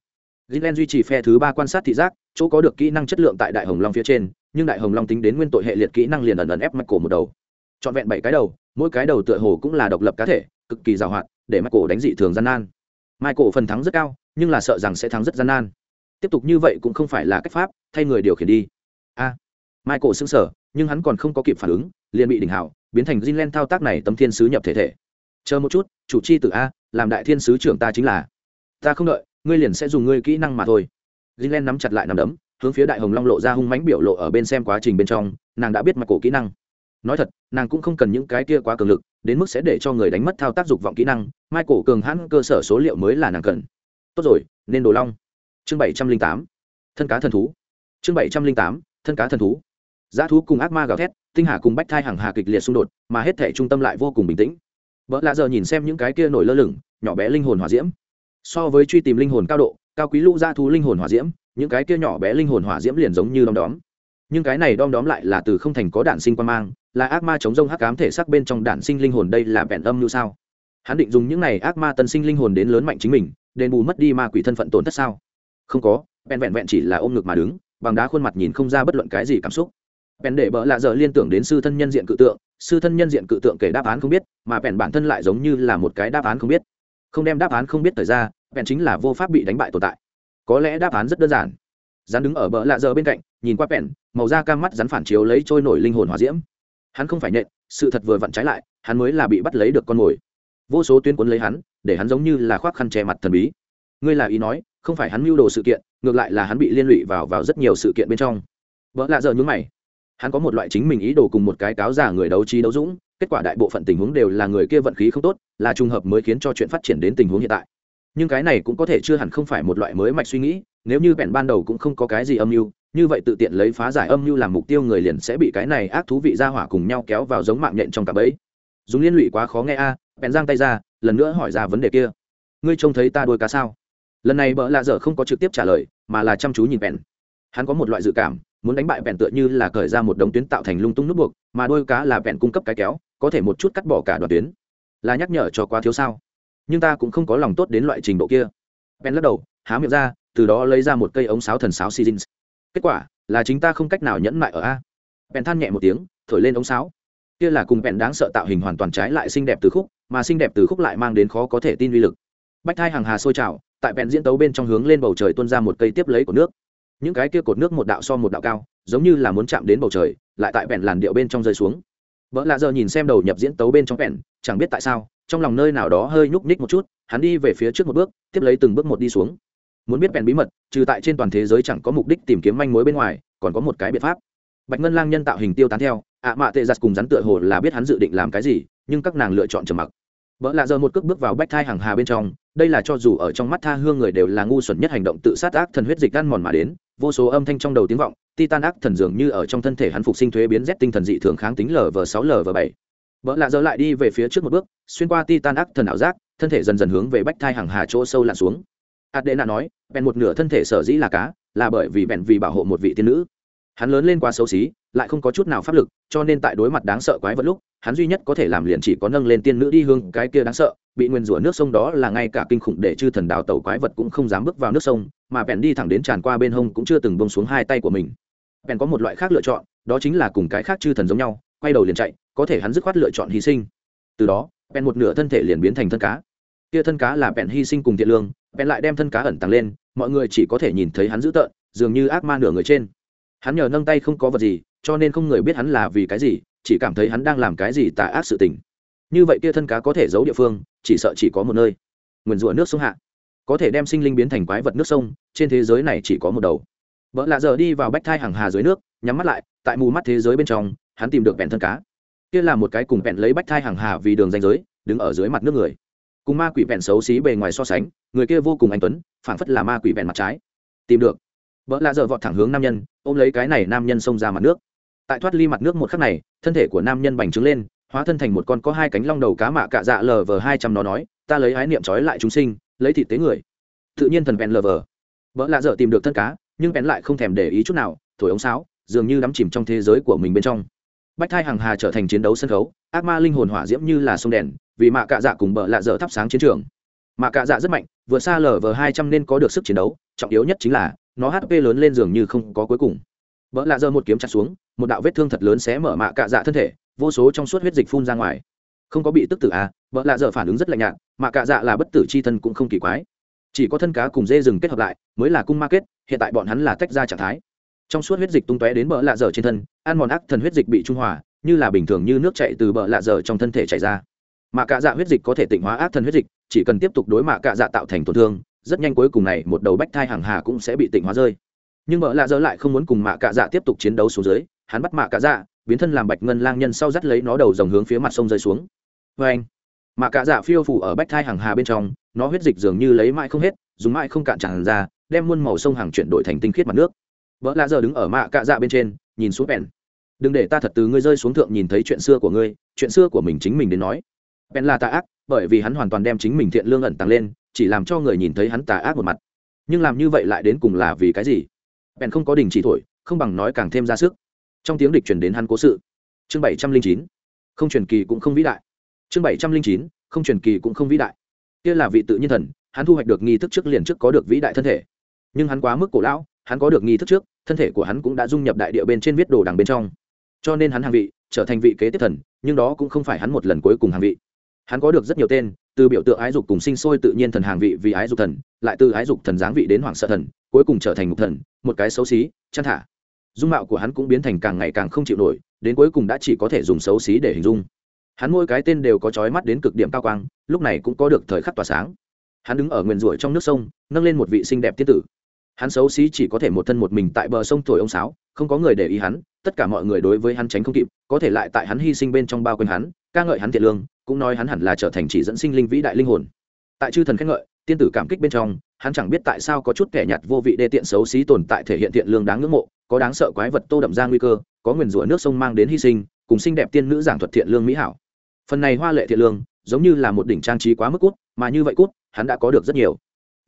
Gilen duy trì phe thứ ba quan sát thị giác, chỗ có được kỹ năng chất lượng tại đại hồng long phía trên, nhưng đại hồng long tính đến nguyên tội hệ liệt kỹ năng liền ẩn ẩn ép Michael một đầu. Chọn vẹn bảy cái đầu, mỗi cái đầu tựa hồ cũng là độc lập cá thể, cực kỳ giàu hoạt, để Michael đánh dị thường gian nan. Michael phần thắng rất cao, nhưng là sợ rằng sẽ thắng rất gian nan. Tiếp tục như vậy cũng không phải là cách pháp, thay người điều khiển đi a michael sững sờ nhưng hắn còn không có kịp phản ứng liền bị đỉnh hảo biến thành Jinlen thao tác này tấm thiên sứ nhập thể thể chờ một chút chủ chi tử a làm đại thiên sứ trưởng ta chính là ta không đợi ngươi liền sẽ dùng ngươi kỹ năng mà thôi. Jinlen nắm chặt lại nằm đấm, hướng phía đại hồng long lộ ra hung mãnh biểu lộ ở bên xem quá trình bên trong, nàng đã biết mặt cổ kỹ năng. Nói thật, nàng cũng không cần những cái kia quá cường lực, đến mức sẽ để cho người đánh mất thao tác dục vọng kỹ năng Mai cổ cường hãn cơ sở số liệu mới là nàng cần. Tốt rồi, nên đồ long. Chương bảy trăm linh tám, thân cá thần thú. Chương bảy trăm linh tám, thân cá thần thú. Giá thú cùng ác ma gào thét, tinh hà cùng bách thai hàng hà kịch liệt xung đột, mà hết thể trung tâm lại vô cùng bình tĩnh. Vợ lạ giờ nhìn xem những cái kia nổi lơ lửng, nhỏ bé linh hồn hòa diễm so với truy tìm linh hồn cao độ, cao quý lũ ra thú linh hồn hỏa diễm, những cái kia nhỏ bé linh hồn hỏa diễm liền giống như đom đóm. Nhưng cái này đom đóm lại là từ không thành có đạn sinh quan mang, là ác ma chống rông hắc cám thể xác bên trong đạn sinh linh hồn đây là vẹn âm như sao? Hắn định dùng những này ác ma tân sinh linh hồn đến lớn mạnh chính mình, đền bù mất đi ma quỷ thân phận tổn thất sao? Không có, vẹn vẹn vẹn chỉ là ôm ngực mà đứng, bằng đá khuôn mặt nhìn không ra bất luận cái gì cảm xúc. Bèn để bỡ lạ giờ liên tưởng đến sư thân nhân diện cự tượng, sư thân nhân diện cự tượng kể đáp án không biết, mà bèn bản thân lại giống như là một cái đáp án không biết không đem đáp án không biết thời ra, bèn chính là vô pháp bị đánh bại tồn tại. Có lẽ đáp án rất đơn giản. Rắn đứng ở bờ lạ giờ bên cạnh, nhìn qua bèn, màu da cam mắt rắn phản chiếu lấy trôi nổi linh hồn hòa diễm. Hắn không phải nhện sự thật vừa vặn trái lại, hắn mới là bị bắt lấy được con mồi. Vô số tuyến cuốn lấy hắn, để hắn giống như là khoác khăn che mặt thần bí. Ngươi là ý nói, không phải hắn mưu đồ sự kiện, ngược lại là hắn bị liên lụy vào vào rất nhiều sự kiện bên trong. Vợ lạ giờ nhúng mày hắn có một loại chính mình ý đồ cùng một cái cáo giả người đấu trí đấu dũng kết quả đại bộ phận tình huống đều là người kia vận khí không tốt là trùng hợp mới khiến cho chuyện phát triển đến tình huống hiện tại. Nhưng cái này cũng có thể chưa hẳn không phải một loại mới mạch suy nghĩ nếu như bèn ban đầu cũng không có cái gì âm mưu như vậy tự tiện lấy phá giải âm mưu làm mục tiêu người liền sẽ bị cái này ác thú vị ra hỏa cùng nhau kéo vào giống mạng nhện trong cả bẫy. Dùng liên lụy quá khó nghe a à, bèn giang tay ra lần nữa hỏi ra vấn đề kia. Ngươi trông thấy ta đôi cá sao? Lần này bợ lạ dở không có trực tiếp trả lời mà là chăm chú nhìn bèn. Hắn có một loại dự cảm muốn đánh bại bèn tựa như là cởi ra một đống tuyến tạo thành lung tung nút buộc, mà đôi cá là bèn cung cấp cái kéo, có thể một chút cắt bỏ cả đoạn tuyến. Là nhắc nhở cho quá thiếu sao? Nhưng ta cũng không có lòng tốt đến loại trình độ kia. Bèn lắc đầu, há miệng ra, từ đó lấy ra một cây ống sáo thần sáo seasons. Kết quả, là chính ta không cách nào nhẫn mại ở a. Bèn than nhẹ một tiếng, thổi lên ống sáo. Kia là cùng bèn đáng sợ tạo hình hoàn toàn trái lại xinh đẹp từ khúc, mà xinh đẹp từ khúc lại mang đến khó có thể tin uy lực. Bách thai hàng hà sôi trào, tại vẹn diễn tấu bên trong hướng lên bầu trời tuôn ra một cây tiếp lấy của nước những cái kia cột nước một đạo so một đạo cao, giống như là muốn chạm đến bầu trời, lại tại vẹn làn điệu bên trong rơi xuống. Vợ lạ giờ nhìn xem đầu nhập diễn tấu bên trong vẹn, chẳng biết tại sao, trong lòng nơi nào đó hơi nhúc nhích một chút, hắn đi về phía trước một bước, tiếp lấy từng bước một đi xuống. Muốn biết vẹn bí mật, trừ tại trên toàn thế giới chẳng có mục đích tìm kiếm manh mối bên ngoài, còn có một cái biện pháp. Bạch ngân lang nhân tạo hình tiêu tán theo, ạ mạ tệ giặt cùng rắn tựa hồ là biết hắn dự định làm cái gì, nhưng các nàng lựa chọn trầm mặc. Vợ lạ giờ một cước bước vào bách thai hàng hà bên trong, đây là cho dù ở trong mắt tha hương người đều là ngu xuẩn nhất hành động tự sát ác thần huyết dịch ăn mòn mà đến vô số âm thanh trong đầu tiếng vọng, titan ác thần dường như ở trong thân thể hắn phục sinh thuế biến z tinh thần dị thường kháng tính lv sáu lv bảy. Vợ lạ giờ lại đi về phía trước một bước, xuyên qua titan ác thần ảo giác, thân thể dần dần hướng về bách thai hàng hà chỗ sâu lặn xuống. Adena nói, bèn một nửa thân thể sở dĩ là cá, là bởi vì bèn vì bảo hộ một vị tiên nữ. Hắn lớn lên quá xấu xí, lại không có chút nào pháp lực, cho nên tại đối mặt đáng sợ quái vật lúc hắn duy nhất có thể làm liền chỉ có nâng lên tiên nữ đi hương cái kia đáng sợ, bị nguyên rủa nước sông đó là ngay cả kinh khủng để chư thần đào tàu quái vật cũng không dám bước vào nước sông, mà bèn đi thẳng đến tràn qua bên hông cũng chưa từng bông xuống hai tay của mình. Bèn có một loại khác lựa chọn, đó chính là cùng cái khác chư thần giống nhau, quay đầu liền chạy, có thể hắn dứt khoát lựa chọn hy sinh. Từ đó bèn một nửa thân thể liền biến thành thân cá. Kia thân cá là bèn hy sinh cùng thiện lương bèn lại đem thân cá ẩn tàng lên, mọi người chỉ có thể nhìn thấy hắn dữ tợn, dường như ác ma nửa người trên. Hắn nhờ nâng tay không có vật gì cho nên không người biết hắn là vì cái gì, chỉ cảm thấy hắn đang làm cái gì tà ác sự tình. Như vậy kia thân cá có thể giấu địa phương, chỉ sợ chỉ có một nơi. Nguyền rủa nước sông hạ. Có thể đem sinh linh biến thành quái vật nước sông, trên thế giới này chỉ có một đầu. Vợ lạ giờ đi vào bách thai hàng hà dưới nước, nhắm mắt lại, tại mù mắt thế giới bên trong, hắn tìm được bẹn thân cá. Kia là một cái cùng bẹn lấy bách thai hàng hà vì đường danh giới, đứng ở dưới mặt nước người. Cùng ma quỷ vẹn xấu xí bề ngoài so sánh, người kia vô cùng anh tuấn, phảng phất là ma quỷ vẹn mặt trái. Tìm được. Vợ lạ giờ vọt thẳng hướng nam nhân, ôm lấy cái này nam nhân xông ra mặt nước tại thoát ly mặt nước một khắc này, thân thể của nam nhân bành trướng lên, hóa thân thành một con có hai cánh long đầu cá mạ cạ dạ lờ vờ hai trăm nó nói, ta lấy ái niệm trói lại chúng sinh, lấy thịt tế người. Tự nhiên thần vẹn lờ vờ vợ lạ dở tìm được thân cá, nhưng bèn lại không thèm để ý chút nào, thổi ống sáo, dường như đắm chìm trong thế giới của mình bên trong. Bách thai hàng hà trở thành chiến đấu sân khấu, ác ma linh hồn hỏa diễm như là sông đèn, vì mạ cạ dạ cùng bợ lạ dở thắp sáng chiến trường. Mạ cạ dạ rất mạnh, vượt xa lờ vờ hai trăm nên có được sức chiến đấu, trọng yếu nhất chính là, nó hp lớn lên dường như không có cuối cùng. Vợ lạ dơ một kiếm chặt xuống một đạo vết thương thật lớn xé mở mạ cạ dạ thân thể, vô số trong suốt huyết dịch phun ra ngoài. Không có bị tức tử à vợ lạ dở phản ứng rất lạnh nhạt, mạ cạ dạ là bất tử c h i thân cũng không kỳ quái. Chỉ có thân cá cùng dê rừng kết hợp lại, mới là cung ma kết, hiện tại bọn hắn là tách ra trạng thái. Trong suốt huyết dịch tung tóe đến bờ lạ dở trên thân, ăn mòn ác thần huyết dịch bị trung hòa, như là bình thường như nước chạy từ bờ lạ dở trong thân thể chảy ra. Mạ cạ dạ huyết dịch có thể tịnh hóa ác thần huyết dịch, chỉ cần tiếp tục đối mạ cạ dạ tạo thành tổn thương, rất nhanh cuối cùng này một đầu bách thai hàng hà cũng sẽ bị tịnh hóa rơi. Nhưng bờ lạ dở lại không muốn cùng mạ cạ dạ tiếp tục chiến đấu xuống dưới hắn bắt mạ cả dạ biến thân làm bạch ngân lang nhân sau dắt lấy nó đầu dòng hướng phía mặt sông rơi xuống. Vê anh, mạ cả dạ phiêu phủ ở bách thai hàng hà bên trong, nó huyết dịch dường như lấy mãi không hết, dùng mãi không cạn tràn ra, đem muôn màu sông hàng chuyển đổi thành tinh khiết mặt nước. Vợ lạ giờ đứng ở mạ cạ dạ bên trên, nhìn xuống bèn. Đừng để ta thật từ ngươi rơi xuống thượng nhìn thấy chuyện xưa của ngươi, chuyện xưa của mình chính mình đến nói. Bèn là tà ác, bởi vì hắn hoàn toàn đem chính mình thiện lương ẩn tàng lên, chỉ làm cho người nhìn thấy hắn tà ác một mặt. Nhưng làm như vậy lại đến cùng là vì cái gì? Bèn không có đình chỉ thổi, không bằng nói càng thêm ra sức trong tiếng địch chuyển đến hắn cố sự. Chương bảy trăm linh chín, không truyền kỳ cũng không vĩ đại. Chương bảy trăm linh chín, không truyền kỳ cũng không vĩ đại. Kia là vị tự nhiên thần, hắn thu hoạch được nghi thức trước liền trước có được vĩ đại thân thể. Nhưng hắn quá mức cổ lão, hắn có được nghi thức trước, thân thể của hắn cũng đã dung nhập đại địa bên trên viết đồ đằng bên trong. Cho nên hắn hàng vị, trở thành vị kế tiếp thần, nhưng đó cũng không phải hắn một lần cuối cùng hàng vị. Hắn có được rất nhiều tên, từ biểu tượng ái dục cùng sinh sôi tự nhiên thần hàng vị vì ái dục thần, lại từ ái dục thần giáng vị đến hoàng sợ thần, cuối cùng trở thành một thần, một cái xấu xí, chăn thả dung mạo của hắn cũng biến thành càng ngày càng không chịu nổi, đến cuối cùng đã chỉ có thể dùng xấu xí để hình dung. Hắn mỗi cái tên đều có trói mắt đến cực điểm cao quang, lúc này cũng có được thời khắc tỏa sáng. Hắn đứng ở nguyền rủi trong nước sông, nâng lên một vị xinh đẹp tiên tử. Hắn xấu xí chỉ có thể một thân một mình tại bờ sông thổi ông sáo, không có người để ý hắn, tất cả mọi người đối với hắn tránh không kịp, có thể lại tại hắn hy sinh bên trong bao quanh hắn, ca ngợi hắn thiện lương, cũng nói hắn hẳn là trở thành chỉ dẫn sinh linh vĩ đại linh hồn. Tại chư thần khen ngợi, tiên tử cảm kích bên trong, hắn chẳng biết tại sao có chút kẻ nhạt vô vị đê tiện xấu xí tồn tại thể hiện thiện lương đáng ngưỡng mộ có đáng sợ quái vật tô đậm ra nguy cơ, có nguyền rủa nước sông mang đến hy sinh, cùng xinh đẹp tiên nữ giảng thuật thiện lương mỹ hảo. Phần này hoa lệ thiện lương, giống như là một đỉnh trang trí quá mức cút, mà như vậy cút, hắn đã có được rất nhiều.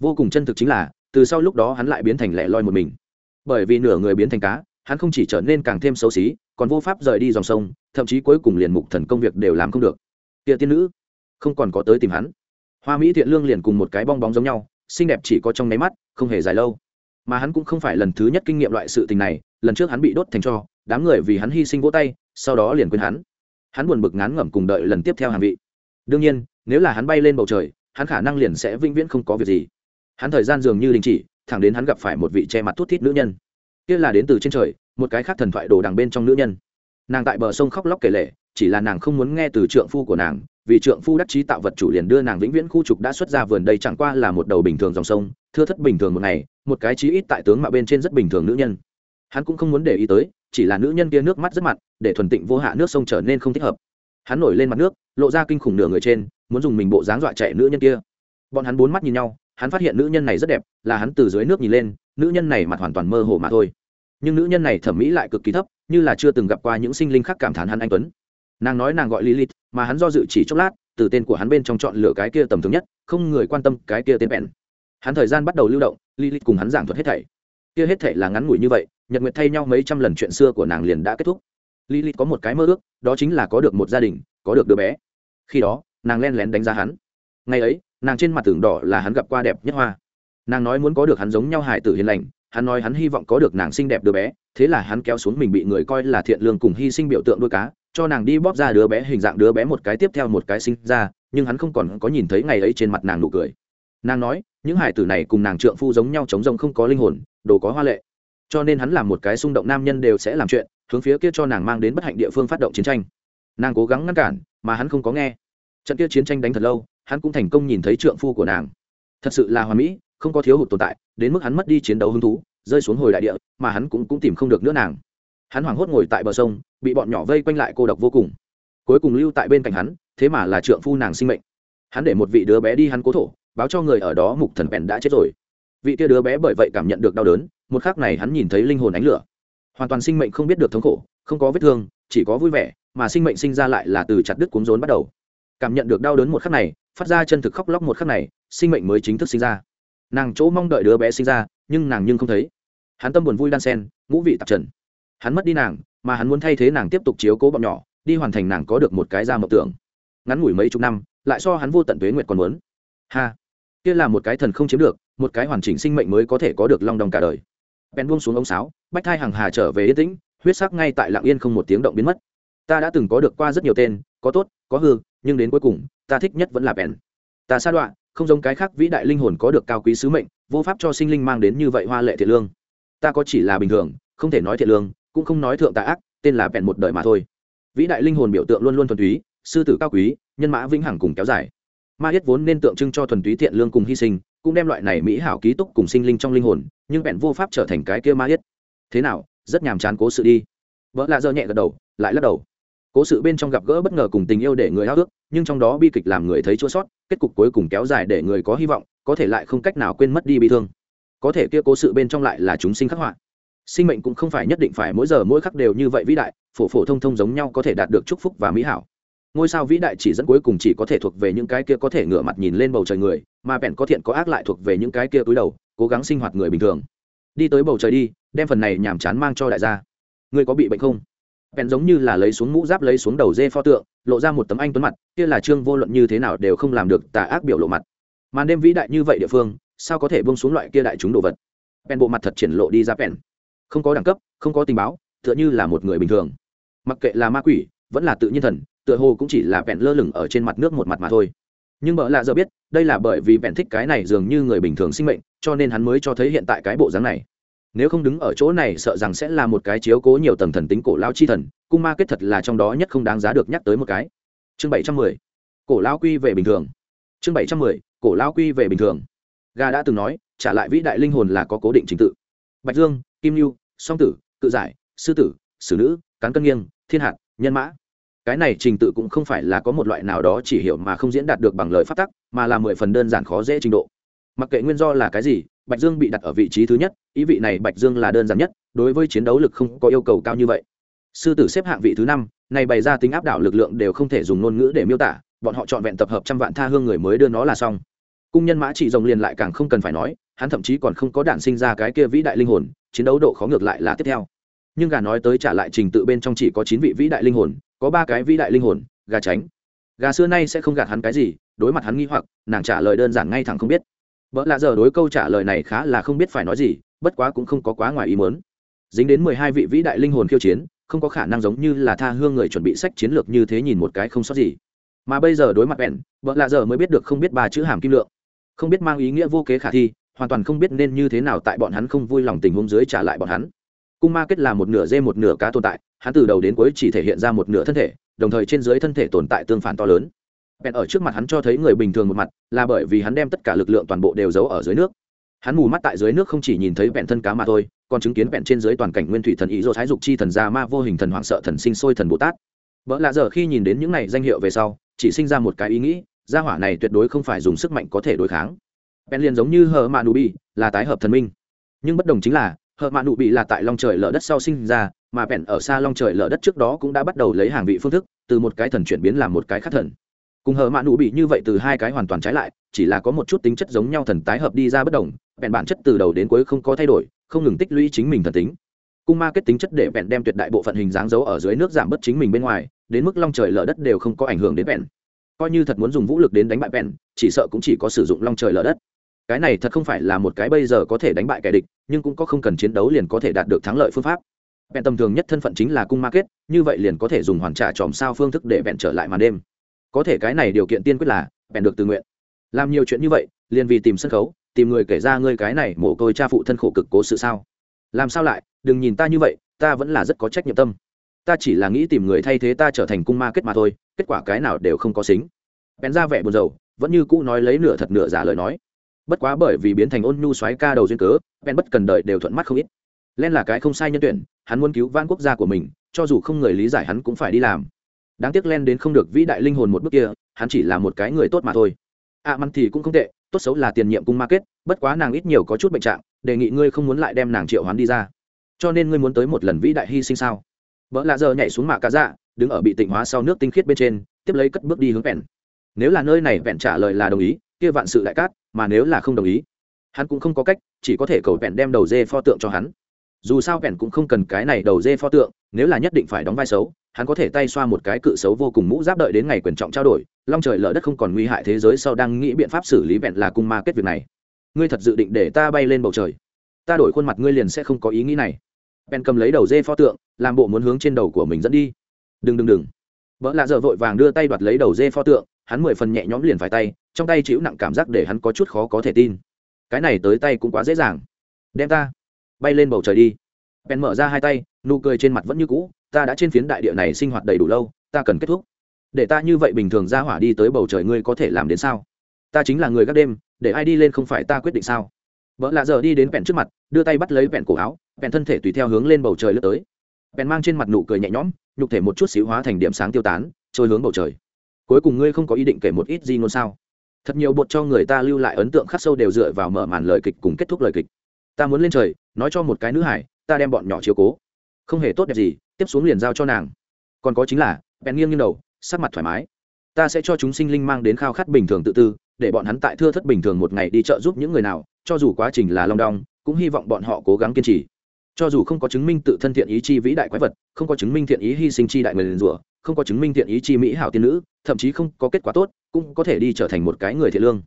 Vô cùng chân thực chính là, từ sau lúc đó hắn lại biến thành lẻ loi một mình. Bởi vì nửa người biến thành cá, hắn không chỉ trở nên càng thêm xấu xí, còn vô pháp rời đi dòng sông, thậm chí cuối cùng liền mục thần công việc đều làm không được. Tiệ tiên nữ, không còn có tới tìm hắn. Hoa mỹ thiện lương liền cùng một cái bong bóng giống nhau, xinh đẹp chỉ có trong nháy mắt, không hề dài lâu mà hắn cũng không phải lần thứ nhất kinh nghiệm loại sự tình này, lần trước hắn bị đốt thành cho, đám người vì hắn hy sinh vỗ tay, sau đó liền quên hắn. Hắn buồn bực ngán ngẩm cùng đợi lần tiếp theo hàng vị. Đương nhiên, nếu là hắn bay lên bầu trời, hắn khả năng liền sẽ vĩnh viễn không có việc gì. Hắn thời gian dường như đình chỉ, thẳng đến hắn gặp phải một vị che mặt thút thít nữ nhân. Kia là đến từ trên trời, một cái khác thần thoại đồ đằng bên trong nữ nhân. Nàng tại bờ sông khóc lóc kể lệ chỉ là nàng không muốn nghe từ trượng phu của nàng vì trượng phu đắc chí tạo vật chủ liền đưa nàng vĩnh viễn khu trục đã xuất ra vườn đây chẳng qua là một đầu bình thường dòng sông, thưa thất bình thường một ngày, một cái chí ít tại tướng mạo bên trên rất bình thường nữ nhân. Hắn cũng không muốn để ý tới, chỉ là nữ nhân kia nước mắt rất mặn, để thuần tịnh vô hạ nước sông trở nên không thích hợp. Hắn nổi lên mặt nước, lộ ra kinh khủng nửa người trên, muốn dùng mình bộ dáng dọa chạy nữ nhân kia. Bọn hắn bốn mắt nhìn nhau, hắn phát hiện nữ nhân này rất đẹp, là hắn từ dưới nước nhìn lên, nữ nhân này mặt hoàn toàn mơ hồ mà thôi. Nhưng nữ nhân này thẩm mỹ lại cực kỳ thấp, như là chưa từng gặp qua những sinh linh khác cảm thán hắn anh tuấn nàng nói nàng gọi lilith, mà hắn do dự chỉ chốc lát, từ tên của hắn bên trong chọn lựa cái kia tầm thường nhất, không người quan tâm cái kia tên bèn. Hắn thời gian bắt đầu lưu động, lilith cùng hắn giảng thuật hết thảy. Kia hết thảy là ngắn ngủi như vậy, nhật nguyệt thay nhau mấy trăm lần chuyện xưa của nàng liền đã kết thúc. Lilith có một cái mơ ước, đó chính là có được một gia đình, có được đứa bé. Khi đó, nàng len lén đánh giá hắn. Ngày ấy, nàng trên mặt tường đỏ là hắn gặp qua đẹp nhất hoa. Nàng nói muốn có được hắn giống nhau hải tử hiền lành, hắn nói hắn hy vọng có được nàng xinh đẹp đứa bé, thế là hắn kéo xuống mình bị người coi là thiện lương cùng hy sinh biểu tượng đuôi cá cho nàng đi bóp ra đứa bé hình dạng đứa bé một cái tiếp theo một cái sinh ra nhưng hắn không còn có nhìn thấy ngày ấy trên mặt nàng nụ cười. Nàng nói những hải tử này cùng nàng trượng phu giống nhau chống rông không có linh hồn đồ có hoa lệ. Cho nên hắn làm một cái xung động nam nhân đều sẽ làm chuyện hướng phía kia cho nàng mang đến bất hạnh địa phương phát động chiến tranh. Nàng cố gắng ngăn cản mà hắn không có nghe. Trận kia chiến tranh đánh thật lâu hắn cũng thành công nhìn thấy trượng phu của nàng. Thật sự là hoàn mỹ không có thiếu hụt tồn tại đến mức hắn mất đi chiến đấu hứng thú rơi xuống hồi đại địa mà hắn cũng, cũng tìm không được nữa nàng hắn hoảng hốt ngồi tại bờ sông, bị bọn nhỏ vây quanh lại cô độc vô cùng. Cuối cùng lưu tại bên cạnh hắn, thế mà là trượng phu nàng sinh mệnh. Hắn để một vị đứa bé đi hắn cố thổ, báo cho người ở đó mục thần bèn đã chết rồi. Vị kia đứa bé bởi vậy cảm nhận được đau đớn, một khắc này hắn nhìn thấy linh hồn ánh lửa. Hoàn toàn sinh mệnh không biết được thống khổ, không có vết thương, chỉ có vui vẻ, mà sinh mệnh sinh ra lại là từ chặt đứt cuốn rốn bắt đầu. Cảm nhận được đau đớn một khắc này, phát ra chân thực khóc lóc một khắc này, sinh mệnh mới chính thức sinh ra. Nàng chỗ mong đợi đứa bé sinh ra, nhưng nàng nhưng không thấy. Hắn tâm buồn vui đan sen, ngũ vị tạp trần hắn mất đi nàng, mà hắn muốn thay thế nàng tiếp tục chiếu cố bọn nhỏ, đi hoàn thành nàng có được một cái ra mộng tưởng. Ngắn ngủi mấy chục năm, lại so hắn vô tận tuế nguyệt còn muốn. Ha! Kia là một cái thần không chiếm được, một cái hoàn chỉnh sinh mệnh mới có thể có được long đong cả đời. Bèn buông xuống ống sáo, bách thai hàng hà trở về yên tĩnh, huyết sắc ngay tại lạng yên không một tiếng động biến mất. Ta đã từng có được qua rất nhiều tên, có tốt, có hư, nhưng đến cuối cùng, ta thích nhất vẫn là bèn. Ta sa đoạn không giống cái khác vĩ đại linh hồn có được cao quý sứ mệnh, vô pháp cho sinh linh mang đến như vậy hoa lệ thiệt lương. Ta có chỉ là bình thường, không thể nói thiệt lương cũng không nói thượng tà ác, tên là vẹn một đời mà thôi. Vĩ đại linh hồn biểu tượng luôn luôn thuần túy, sư tử cao quý, nhân mã vĩnh hằng cùng kéo dài. Ma yết vốn nên tượng trưng cho thuần túy thiện lương cùng hy sinh, cũng đem loại này mỹ hảo ký túc cùng sinh linh trong linh hồn, nhưng vẹn vô pháp trở thành cái kia ma yết. Thế nào, rất nhàm chán cố sự đi. Vợ lạ dơ nhẹ gật đầu, lại lắc đầu. Cố sự bên trong gặp gỡ bất ngờ cùng tình yêu để người háo ước nhưng trong đó bi kịch làm người thấy chua sót, kết cục cuối cùng kéo dài để người có hy vọng, có thể lại không cách nào quên mất đi bi thương. Có thể kia cố sự bên trong lại là chúng sinh khắc họa sinh mệnh cũng không phải nhất định phải mỗi giờ mỗi khắc đều như vậy vĩ đại, phổ phổ thông thông giống nhau có thể đạt được chúc phúc và mỹ hảo. Ngôi sao vĩ đại chỉ dẫn cuối cùng chỉ có thể thuộc về những cái kia có thể ngửa mặt nhìn lên bầu trời người, mà bèn có thiện có ác lại thuộc về những cái kia túi đầu, cố gắng sinh hoạt người bình thường. Đi tới bầu trời đi, đem phần này nhàm chán mang cho đại gia. Người có bị bệnh không? Bèn giống như là lấy xuống mũ giáp lấy xuống đầu dê pho tượng, lộ ra một tấm anh tuấn mặt, kia là trương vô luận như thế nào đều không làm được tà ác biểu lộ mặt. Màn đêm vĩ đại như vậy địa phương, sao có thể bông xuống loại kia đại chúng đồ vật? Bèn bộ mặt thật triển lộ đi ra bèn không có đẳng cấp, không có tình báo, tựa như là một người bình thường. Mặc kệ là ma quỷ, vẫn là tự nhiên thần, tựa hồ cũng chỉ là bèn lơ lửng ở trên mặt nước một mặt mà thôi. Nhưng bợ lạ giờ biết, đây là bởi vì bèn thích cái này dường như người bình thường sinh mệnh, cho nên hắn mới cho thấy hiện tại cái bộ dáng này. Nếu không đứng ở chỗ này sợ rằng sẽ là một cái chiếu cố nhiều tầng thần tính cổ lao chi thần, cung ma kết thật là trong đó nhất không đáng giá được nhắc tới một cái. Chương bảy trăm mười, cổ lao quy về bình thường. Chương bảy trăm mười, cổ lao quy về bình thường. Ga đã từng nói, trả lại vĩ đại linh hồn là có cố định trình tự. Bạch dương, kim lưu song tử tự giải, sư tử xử nữ, cán cân nghiêng, thiên hạt, nhân mã. Cái này trình tự cũng không phải là có một loại nào đó chỉ hiểu mà không diễn đạt được bằng lời phát tắc, mà là mười phần đơn giản khó dễ trình độ. Mặc kệ nguyên do là cái gì, bạch dương bị đặt ở vị trí thứ nhất, ý vị này bạch dương là đơn giản nhất, đối với chiến đấu lực không có yêu cầu cao như vậy. Sư tử xếp hạng vị thứ năm, này bày ra tính áp đảo lực lượng đều không thể dùng ngôn ngữ để miêu tả, bọn họ chọn vẹn tập hợp trăm vạn tha hương người mới đưa nó là xong. Cung nhân mã trị rồng liền lại càng không cần phải nói, hắn thậm chí còn không có đạn sinh ra cái kia vĩ đại linh hồn chiến đấu độ khó ngược lại là tiếp theo. Nhưng gà nói tới trả lại trình tự bên trong chỉ có chín vị vĩ đại linh hồn, có ba cái vĩ đại linh hồn, gà tránh. Gà xưa nay sẽ không gạt hắn cái gì, đối mặt hắn nghi hoặc, nàng trả lời đơn giản ngay thẳng không biết. Vợ lạ giờ đối câu trả lời này khá là không biết phải nói gì, bất quá cũng không có quá ngoài ý muốn. Dính đến mười hai vị vĩ đại linh hồn khiêu chiến, không có khả năng giống như là tha hương người chuẩn bị sách chiến lược như thế nhìn một cái không sót gì. Mà bây giờ đối mặt bèn vợ lạ giờ mới biết được không biết ba chữ hàm kim lượng. Không biết mang ý nghĩa vô kế khả thi hoàn toàn không biết nên như thế nào tại bọn hắn không vui lòng tình huống dưới trả lại bọn hắn. Cung ma kết là một nửa dê một nửa cá tồn tại, hắn từ đầu đến cuối chỉ thể hiện ra một nửa thân thể, đồng thời trên dưới thân thể tồn tại tương phản to lớn. Bèn ở trước mặt hắn cho thấy người bình thường một mặt, là bởi vì hắn đem tất cả lực lượng toàn bộ đều giấu ở dưới nước. Hắn mù mắt tại dưới nước không chỉ nhìn thấy bèn thân cá mà thôi, còn chứng kiến bèn trên dưới toàn cảnh nguyên thủy thần ý dỗ thái dục chi thần gia ma vô hình thần hoảng sợ thần sinh sôi thần bồ tát. Vợ lạ giờ khi nhìn đến những này danh hiệu về sau, chỉ sinh ra một cái ý nghĩ, gia hỏa này tuyệt đối không phải dùng sức mạnh có thể đối kháng bèn liền giống như hờ mạ nụ bị, là tái hợp thần minh. Nhưng bất đồng chính là hờ mạ nụ bị là tại long trời lở đất sau sinh ra, mà bèn ở xa long trời lở đất trước đó cũng đã bắt đầu lấy hàng vị phương thức, từ một cái thần chuyển biến làm một cái khác thần. Cùng hờ mạ nụ bị như vậy từ hai cái hoàn toàn trái lại, chỉ là có một chút tính chất giống nhau thần tái hợp đi ra bất đồng, bèn bản chất từ đầu đến cuối không có thay đổi, không ngừng tích lũy chính mình thần tính. Cung ma kết tính chất để bèn đem tuyệt đại bộ phận hình dáng dấu ở dưới nước giảm bớt chính mình bên ngoài, đến mức long trời lở đất đều không có ảnh hưởng đến bèn. Coi như thật muốn dùng vũ lực đến đánh bại bèn, chỉ sợ cũng chỉ có sử dụng long trời lở đất cái này thật không phải là một cái bây giờ có thể đánh bại kẻ địch, nhưng cũng có không cần chiến đấu liền có thể đạt được thắng lợi phương pháp. Bèn tầm thường nhất thân phận chính là cung ma kết, như vậy liền có thể dùng hoàn trả tròm sao phương thức để bèn trở lại màn đêm. Có thể cái này điều kiện tiên quyết là bèn được tự nguyện. Làm nhiều chuyện như vậy, liền vì tìm sân khấu, tìm người kể ra ngươi cái này mổ tôi cha phụ thân khổ cực cố sự sao. Làm sao lại, đừng nhìn ta như vậy, ta vẫn là rất có trách nhiệm tâm. Ta chỉ là nghĩ tìm người thay thế ta trở thành cung ma kết mà thôi, kết quả cái nào đều không có xính. Bèn ra vẻ buồn rầu, vẫn như cũ nói lấy nửa thật nửa giả lời nói bất quá bởi vì biến thành ôn nhu xoáy ca đầu duyên cớ Ben bất cần đợi đều thuận mắt không ít. Len là cái không sai nhân tuyển hắn muốn cứu vãn quốc gia của mình cho dù không người lý giải hắn cũng phải đi làm. Đáng tiếc len đến không được vĩ đại linh hồn một bước kia hắn chỉ là một cái người tốt mà thôi. Ạ à, mặn thì cũng không tệ tốt xấu là tiền nhiệm cung ma kết bất quá nàng ít nhiều có chút bệnh trạng đề nghị ngươi không muốn lại đem nàng triệu hoán đi ra. Cho nên ngươi muốn tới một lần vĩ đại hy sinh sao? Vợ lạ giờ nhảy xuống mạ cá dạ đứng ở bị tịnh hóa sau nước tinh khiết bên trên tiếp lấy cất bước đi hướng vẹn. Nếu là nơi này vẹn trả lời là đồng ý kia vạn sự đại cát mà nếu là không đồng ý, hắn cũng không có cách, chỉ có thể cầu vẹn đem đầu dê pho tượng cho hắn. Dù sao vẹn cũng không cần cái này đầu dê pho tượng, nếu là nhất định phải đóng vai xấu, hắn có thể tay xoa một cái cự xấu vô cùng mũ giáp đợi đến ngày quyền trọng trao đổi, long trời lở đất không còn nguy hại thế giới sau đang nghĩ biện pháp xử lý vẹn là cung ma kết việc này. Ngươi thật dự định để ta bay lên bầu trời? Ta đổi khuôn mặt ngươi liền sẽ không có ý nghĩ này. Bèn cầm lấy đầu dê pho tượng, làm bộ muốn hướng trên đầu của mình dẫn đi. Đừng đừng đừng. Vợ lạ dợ vội vàng đưa tay đoạt lấy đầu dê pho tượng, hắn mười phần nhẹ nhõm liền phải tay trong tay chịu nặng cảm giác để hắn có chút khó có thể tin. Cái này tới tay cũng quá dễ dàng. Đem ta, bay lên bầu trời đi. Bèn mở ra hai tay, nụ cười trên mặt vẫn như cũ, ta đã trên phiến đại địa này sinh hoạt đầy đủ lâu, ta cần kết thúc. Để ta như vậy bình thường ra hỏa đi tới bầu trời ngươi có thể làm đến sao? Ta chính là người gác đêm, để ai đi lên không phải ta quyết định sao? Vợ lạ giờ đi đến bèn trước mặt, đưa tay bắt lấy bèn cổ áo, bèn thân thể tùy theo hướng lên bầu trời lướt tới. Bèn mang trên mặt nụ cười nhẹ nhõm, nhục thể một chút xíu hóa thành điểm sáng tiêu tán, trôi hướng bầu trời. Cuối cùng ngươi không có ý định kể một ít gì ngôn sao? Thật nhiều bột cho người ta lưu lại ấn tượng khắc sâu đều dựa vào mở màn lời kịch cùng kết thúc lời kịch. Ta muốn lên trời, nói cho một cái nữ hải, ta đem bọn nhỏ chiếu cố. Không hề tốt đẹp gì, tiếp xuống liền giao cho nàng. Còn có chính là, bèn nghiêng nghiêng đầu, sắc mặt thoải mái. Ta sẽ cho chúng sinh linh mang đến khao khát bình thường tự tư, để bọn hắn tại thưa thất bình thường một ngày đi chợ giúp những người nào, cho dù quá trình là long đong, cũng hy vọng bọn họ cố gắng kiên trì cho dù không có chứng minh tự thân thiện ý chi vĩ đại quái vật, không có chứng minh thiện ý hy sinh chi đại người liền rủa, không có chứng minh thiện ý chi mỹ hảo tiên nữ, thậm chí không có kết quả tốt, cũng có thể đi trở thành một cái người thiện lương.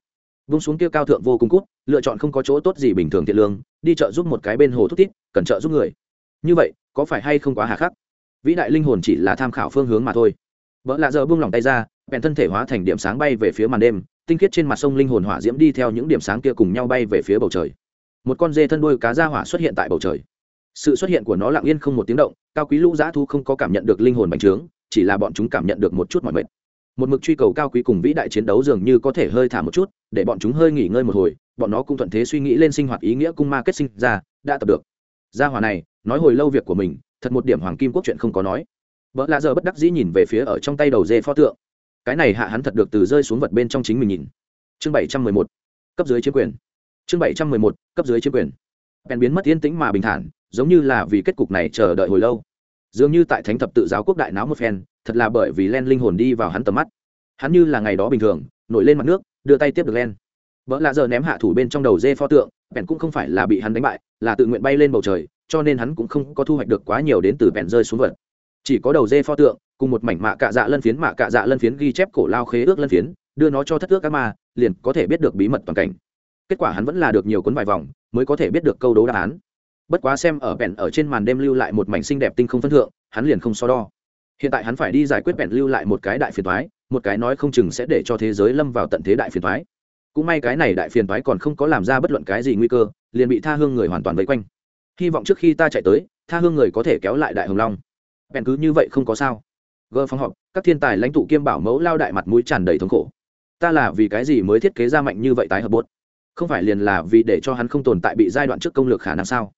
Vung xuống kia cao thượng vô cùng cút, lựa chọn không có chỗ tốt gì bình thường thiện lương, đi chợ giúp một cái bên hồ thúc tít cần trợ giúp người. Như vậy, có phải hay không quá hà khắc? Vĩ đại linh hồn chỉ là tham khảo phương hướng mà thôi. Vợ lạ giờ buông lỏng tay ra, bèn thân thể hóa thành điểm sáng bay về phía màn đêm, tinh khiết trên mặt sông linh hồn hỏa diễm đi theo những điểm sáng kia cùng nhau bay về phía bầu trời. Một con dê thân đuôi cá ra hỏa xuất hiện tại bầu trời sự xuất hiện của nó lặng yên không một tiếng động, cao quý lũ giã thu không có cảm nhận được linh hồn bành trướng, chỉ là bọn chúng cảm nhận được một chút mọi mệt. Một mực truy cầu cao quý cùng vĩ đại chiến đấu dường như có thể hơi thả một chút, để bọn chúng hơi nghỉ ngơi một hồi, bọn nó cũng thuận thế suy nghĩ lên sinh hoạt ý nghĩa cung ma kết sinh ra, đã tập được. Gia hòa này, nói hồi lâu việc của mình, thật một điểm hoàng kim quốc chuyện không có nói. Vợ lạ giờ bất đắc dĩ nhìn về phía ở trong tay đầu dê pho tượng. Cái này hạ hắn thật được từ rơi xuống vật bên trong chính mình nhìn. Chương bảy trăm mười một, cấp dưới chiếm quyền. Chương bảy trăm mười một, cấp dưới chiếm quyền. Bèn biến mất yên tĩnh mà bình thản giống như là vì kết cục này chờ đợi hồi lâu. Dường như tại thánh thập tự giáo quốc đại náo một phen, thật là bởi vì len linh hồn đi vào hắn tầm mắt. Hắn như là ngày đó bình thường, nổi lên mặt nước, đưa tay tiếp được len. Vợ lạ giờ ném hạ thủ bên trong đầu dê pho tượng, bèn cũng không phải là bị hắn đánh bại, là tự nguyện bay lên bầu trời, cho nên hắn cũng không có thu hoạch được quá nhiều đến từ bèn rơi xuống vật. Chỉ có đầu dê pho tượng, cùng một mảnh mạ cạ dạ lân phiến, mạ cạ dạ lân phiến ghi chép cổ lao khế ước lân phiến, đưa nó cho thất ước các ma, liền có thể biết được bí mật toàn cảnh. Kết quả hắn vẫn là được nhiều cuốn vài vòng, mới có thể biết được câu đấu đáp án bất quá xem ở bèn ở trên màn đêm lưu lại một mảnh xinh đẹp tinh không phân thượng, hắn liền không so đo. Hiện tại hắn phải đi giải quyết bèn lưu lại một cái đại phiền thoái một cái nói không chừng sẽ để cho thế giới lâm vào tận thế đại phiền thoái cũng may cái này đại phiền thoái còn không có làm ra bất luận cái gì nguy cơ, liền bị tha hương người hoàn toàn vây quanh. Hy vọng trước khi ta chạy tới, tha hương người có thể kéo lại đại hồng long. Bèn cứ như vậy không có sao. Gơ phong họp, các thiên tài lãnh tụ kiêm bảo mẫu lao đại mặt mũi tràn đầy thống khổ. Ta là vì cái gì mới thiết kế ra mạnh như vậy tái hợp bốt không phải liền là vì để cho hắn không tồn tại bị giai đoạn trước công lược khả năng sao?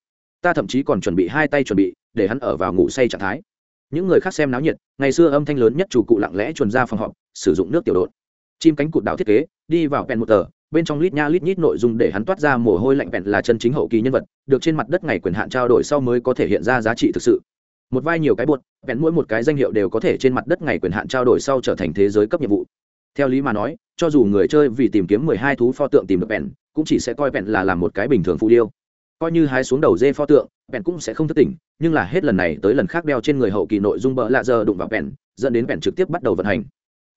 Ta thậm chí còn chuẩn bị hai tay chuẩn bị, để hắn ở vào ngủ say trạng thái. Những người khác xem náo nhiệt, ngày xưa âm thanh lớn nhất chủ cụ lặng lẽ chuồn ra phòng họp, sử dụng nước tiểu đột chim cánh cụt đảo thiết kế, đi vào pèn một tờ, bên trong lít nha lít nhít nội dung để hắn toát ra mồ hôi lạnh vẹn là chân chính hậu kỳ nhân vật, được trên mặt đất ngày quyền hạn trao đổi sau mới có thể hiện ra giá trị thực sự. Một vai nhiều cái buột vẹn mỗi một cái danh hiệu đều có thể trên mặt đất ngày quyền hạn trao đổi sau trở thành thế giới cấp nhiệm vụ. Theo lý mà nói, cho dù người chơi vì tìm kiếm mười hai thú pho tượng tìm được vẹn, cũng chỉ sẽ coi vẹn là làm một cái bình thường phụ điêu coi như hái xuống đầu dê pho tượng bèn cũng sẽ không thất tỉnh nhưng là hết lần này tới lần khác đeo trên người hậu kỳ nội dung bỡ lạ giờ đụng vào bèn, dẫn đến bèn trực tiếp bắt đầu vận hành.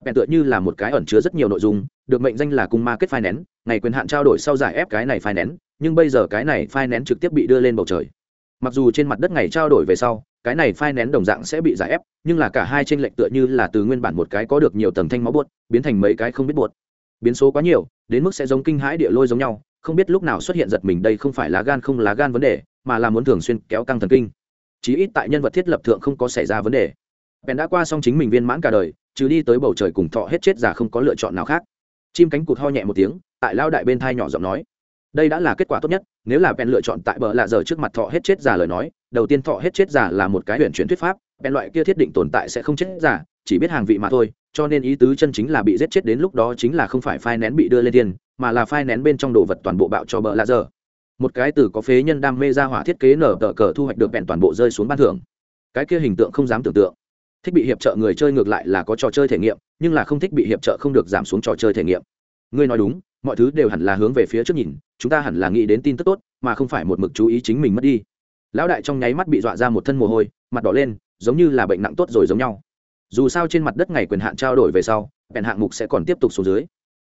Bèn tựa như là một cái ẩn chứa rất nhiều nội dung được mệnh danh là cung ma kết phai nén ngày quyền hạn trao đổi sau giải ép cái này phai nén nhưng bây giờ cái này phai nén trực tiếp bị đưa lên bầu trời. Mặc dù trên mặt đất ngày trao đổi về sau cái này phai nén đồng dạng sẽ bị giải ép nhưng là cả hai tranh lệch tựa như là từ nguyên bản một cái có được nhiều tầng thanh máu buốt biến thành mấy cái không biết buốt. Biến số quá nhiều đến mức sẽ giống kinh hãi địa lôi giống nhau không biết lúc nào xuất hiện giật mình đây không phải lá gan không lá gan vấn đề, mà là muốn thường xuyên kéo căng thần kinh. Chí ít tại nhân vật thiết lập thượng không có xảy ra vấn đề. Bèn đã qua xong chính mình viên mãn cả đời chứ đi tới bầu trời cùng thọ hết chết già không có lựa chọn nào khác. Chim cánh cụt ho nhẹ một tiếng, tại lao đại bên thai nhỏ giọng nói. Đây đã là kết quả tốt nhất, nếu là bèn lựa chọn tại bờ lạ giờ trước mặt thọ hết chết già lời nói, đầu tiên thọ hết chết già là một cái huyền chuyển thuyết pháp, bèn loại kia thiết định tồn tại sẽ không chết già, chỉ biết hàng vị mà thôi, cho nên ý tứ chân chính là bị giết chết đến lúc đó chính là không phải phai nén bị đưa lên tiền mà là phai nén bên trong đồ vật toàn bộ bạo cho bờ lạ giờ một cái từ có phế nhân đam mê ra hỏa thiết kế nở tờ cờ thu hoạch được bèn toàn bộ rơi xuống ban thưởng. Cái kia hình tượng không dám tưởng tượng. Thích bị hiệp trợ người chơi ngược lại là có trò chơi thể nghiệm, nhưng là không thích bị hiệp trợ không được giảm xuống trò chơi thể nghiệm. Ngươi nói đúng, mọi thứ đều hẳn là hướng về phía trước nhìn, chúng ta hẳn là nghĩ đến tin tức tốt, mà không phải một mực chú ý chính mình mất đi. Lão đại trong nháy mắt bị dọa ra một thân mồ hôi, mặt đỏ lên, giống như là bệnh nặng tốt rồi giống nhau. Dù sao trên mặt đất ngày quyền hạn trao đổi về sau bèn hạng mục sẽ còn tiếp tục xuống dưới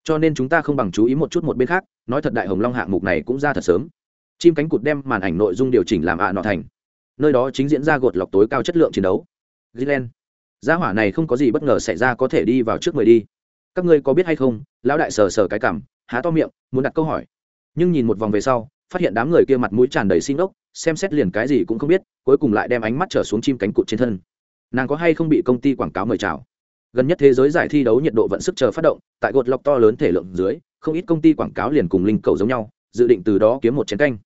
cho nên chúng ta không bằng chú ý một chút một bên khác, nói thật đại hồng long hạng mục này cũng ra thật sớm. Chim cánh cụt đem màn ảnh nội dung điều chỉnh làm ạ nọ thành. Nơi đó chính diễn ra gột lọc tối cao chất lượng chiến đấu. Gilen gia hỏa này không có gì bất ngờ xảy ra có thể đi vào trước người đi. Các ngươi có biết hay không, lão đại sờ sờ cái cảm, há to miệng, muốn đặt câu hỏi. Nhưng nhìn một vòng về sau, phát hiện đám người kia mặt mũi tràn đầy xin ốc xem xét liền cái gì cũng không biết, cuối cùng lại đem ánh mắt trở xuống chim cánh cụt trên thân. Nàng có hay không bị công ty quảng cáo mời chào? Gần nhất thế giới giải thi đấu nhiệt độ vận sức chờ phát động tại gột lọc to lớn thể lượng dưới không ít công ty quảng cáo liền cùng linh cầu giống nhau dự định từ đó kiếm một chiến canh.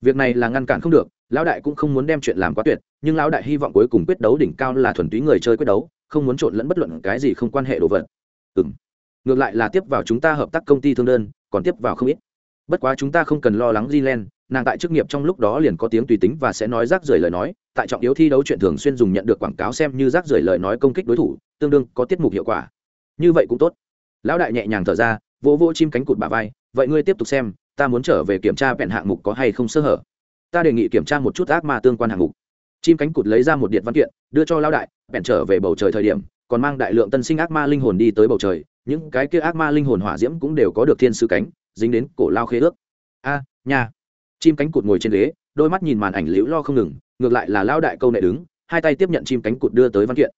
Việc này là ngăn cản không được lão đại cũng không muốn đem chuyện làm quá tuyệt nhưng lão đại hy vọng cuối cùng quyết đấu đỉnh cao là thuần túy người chơi quyết đấu không muốn trộn lẫn bất luận cái gì không quan hệ đồ vật. Ừ m ngược lại là tiếp vào chúng ta hợp tác công ty thương đơn còn tiếp vào không ít. Bất quá chúng ta không cần lo lắng Gilen, nàng tại chức nghiệp trong lúc đó liền có tiếng tùy tính và sẽ nói rác rưởi lời nói, tại trọng yếu thi đấu chuyện thường xuyên dùng nhận được quảng cáo xem như rác rưởi lời nói công kích đối thủ, tương đương có tiết mục hiệu quả. Như vậy cũng tốt. Lão đại nhẹ nhàng thở ra, vỗ vỗ chim cánh cụt bả vai, vậy ngươi tiếp tục xem, ta muốn trở về kiểm tra vẹn hạng mục có hay không sơ hở. Ta đề nghị kiểm tra một chút ác ma tương quan hạng mục. Chim cánh cụt lấy ra một điện văn kiện, đưa cho lão đại, bèn trở về bầu trời thời điểm, còn mang đại lượng tân sinh ác ma linh hồn đi tới bầu trời, những cái kia ác ma linh hồn hỏa diễm cũng đều có được thiên sứ cánh, dính đến cổ lao khế ước a à, nhà chim cánh cụt ngồi trên ghế, đôi mắt nhìn màn ảnh liễu lo không ngừng, ngược lại là lão đại câu nệ đứng, hai tay tiếp nhận chim cánh cụt đưa tới văn kiện.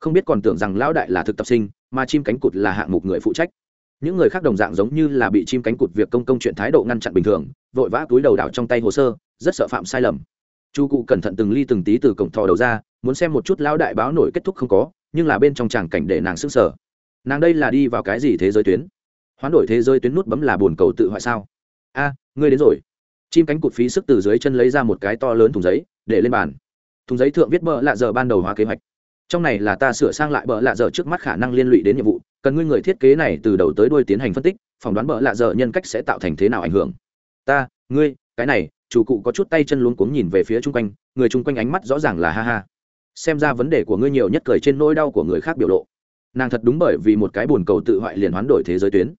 Không biết còn tưởng rằng lão đại là thực tập sinh, mà chim cánh cụt là hạng mục người phụ trách. Những người khác đồng dạng giống như là bị chim cánh cụt việc công công chuyện thái độ ngăn chặn bình thường, vội vã túi đầu đảo trong tay hồ sơ, rất sợ phạm sai lầm. Chu cụ cẩn thận từng ly từng tí từ cổng thò đầu ra, muốn xem một chút lão đại báo nổi kết thúc không có, nhưng là bên trong tràng cảnh để nàng sức sở nàng đây là đi vào cái gì thế giới tuyến? Hoán đổi thế giới tuyến nút bấm là buồn cầu tự hoại sao? A, ngươi đến rồi chim cánh cụt phí sức từ dưới chân lấy ra một cái to lớn thùng giấy, để lên bàn. Thùng giấy thượng viết bợ lạ giờ ban đầu hóa kế hoạch. Trong này là ta sửa sang lại bợ lạ giờ trước mắt khả năng liên lụy đến nhiệm vụ, cần ngươi người thiết kế này từ đầu tới đuôi tiến hành phân tích, phỏng đoán bợ lạ giờ nhân cách sẽ tạo thành thế nào ảnh hưởng. Ta, ngươi, cái này, chủ cụ có chút tay chân luống cuống nhìn về phía chung quanh, người chung quanh ánh mắt rõ ràng là ha ha. Xem ra vấn đề của ngươi nhiều nhất cười trên nỗi đau của người khác biểu lộ. Nàng thật đúng bởi vì một cái buồn cầu tự hoại liền hoán đổi thế giới tuyến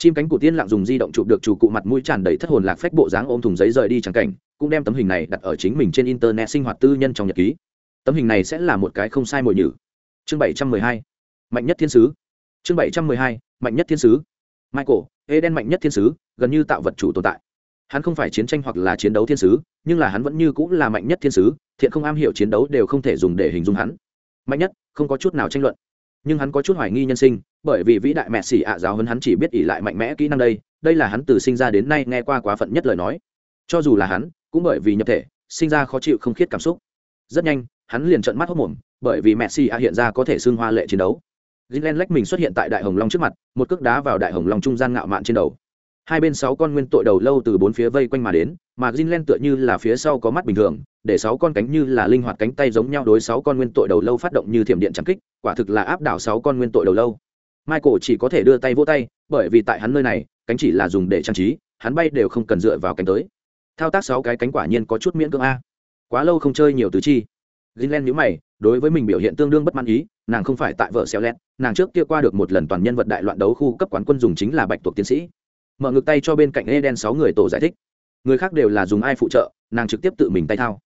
chim cánh của tiên lặng dùng di động chụp được chủ cụ mặt mũi tràn đầy thất hồn lạc phách bộ dáng ôm thùng giấy rời đi chẳng cảnh, cũng đem tấm hình này đặt ở chính mình trên internet sinh hoạt tư nhân trong nhật ký. Tấm hình này sẽ là một cái không sai mồi nhử. Chương bảy trăm mười hai. Mạnh nhất thiên sứ. Chương bảy trăm mười hai. Mạnh nhất thiên sứ. Michael đen mạnh nhất thiên sứ, gần như tạo vật chủ tồn tại. Hắn không phải chiến tranh hoặc là chiến đấu thiên sứ, nhưng là hắn vẫn như cũng là mạnh nhất thiên sứ, thiện không am hiểu chiến đấu đều không thể dùng để hình dung hắn. Mạnh nhất, không có chút nào tranh luận nhưng hắn có chút hoài nghi nhân sinh, bởi vì vĩ đại mẹ xỉ ạ giáo hơn hắn chỉ biết ỉ lại mạnh mẽ kỹ năng đây đây là hắn từ sinh ra đến nay nghe qua quá phận nhất lời nói. Cho dù là hắn, cũng bởi vì nhập thể, sinh ra khó chịu không khiết cảm xúc. Rất nhanh, hắn liền trợn mắt hốc mồm, bởi vì mẹ xỉ ạ hiện ra có thể xưng hoa lệ chiến đấu. Gilen lách mình xuất hiện tại đại hồng long trước mặt, một cước đá vào đại hồng long trung gian ngạo mạn trên đầu hai bên sáu con nguyên tội đầu lâu từ bốn phía vây quanh mà đến mà Greenland tựa như là phía sau có mắt bình thường để sáu con cánh như là linh hoạt cánh tay giống nhau đối sáu con nguyên tội đầu lâu phát động như thiểm điện chẳng kích quả thực là áp đảo sáu con nguyên tội đầu lâu. Michael chỉ có thể đưa tay vỗ tay bởi vì tại hắn nơi này cánh chỉ là dùng để trang trí hắn bay đều không cần dựa vào cánh tới. Thao tác sáu cái cánh quả nhiên có chút miễn cưỡng a. Quá lâu không chơi nhiều tứ chi. Greenland nhíu mày, đối với mình biểu hiện tương đương bất mãn ý, nàng không phải tại vợ xéo Len, nàng trước kia qua được một lần toàn nhân vật đại loạn đấu khu cấp quán quân dùng chính là bạch tuộc tiến sĩ. Mở ngực tay cho bên cạnh Eden sáu người tổ giải thích. Người khác đều là dùng ai phụ trợ, nàng trực tiếp tự mình tay thao.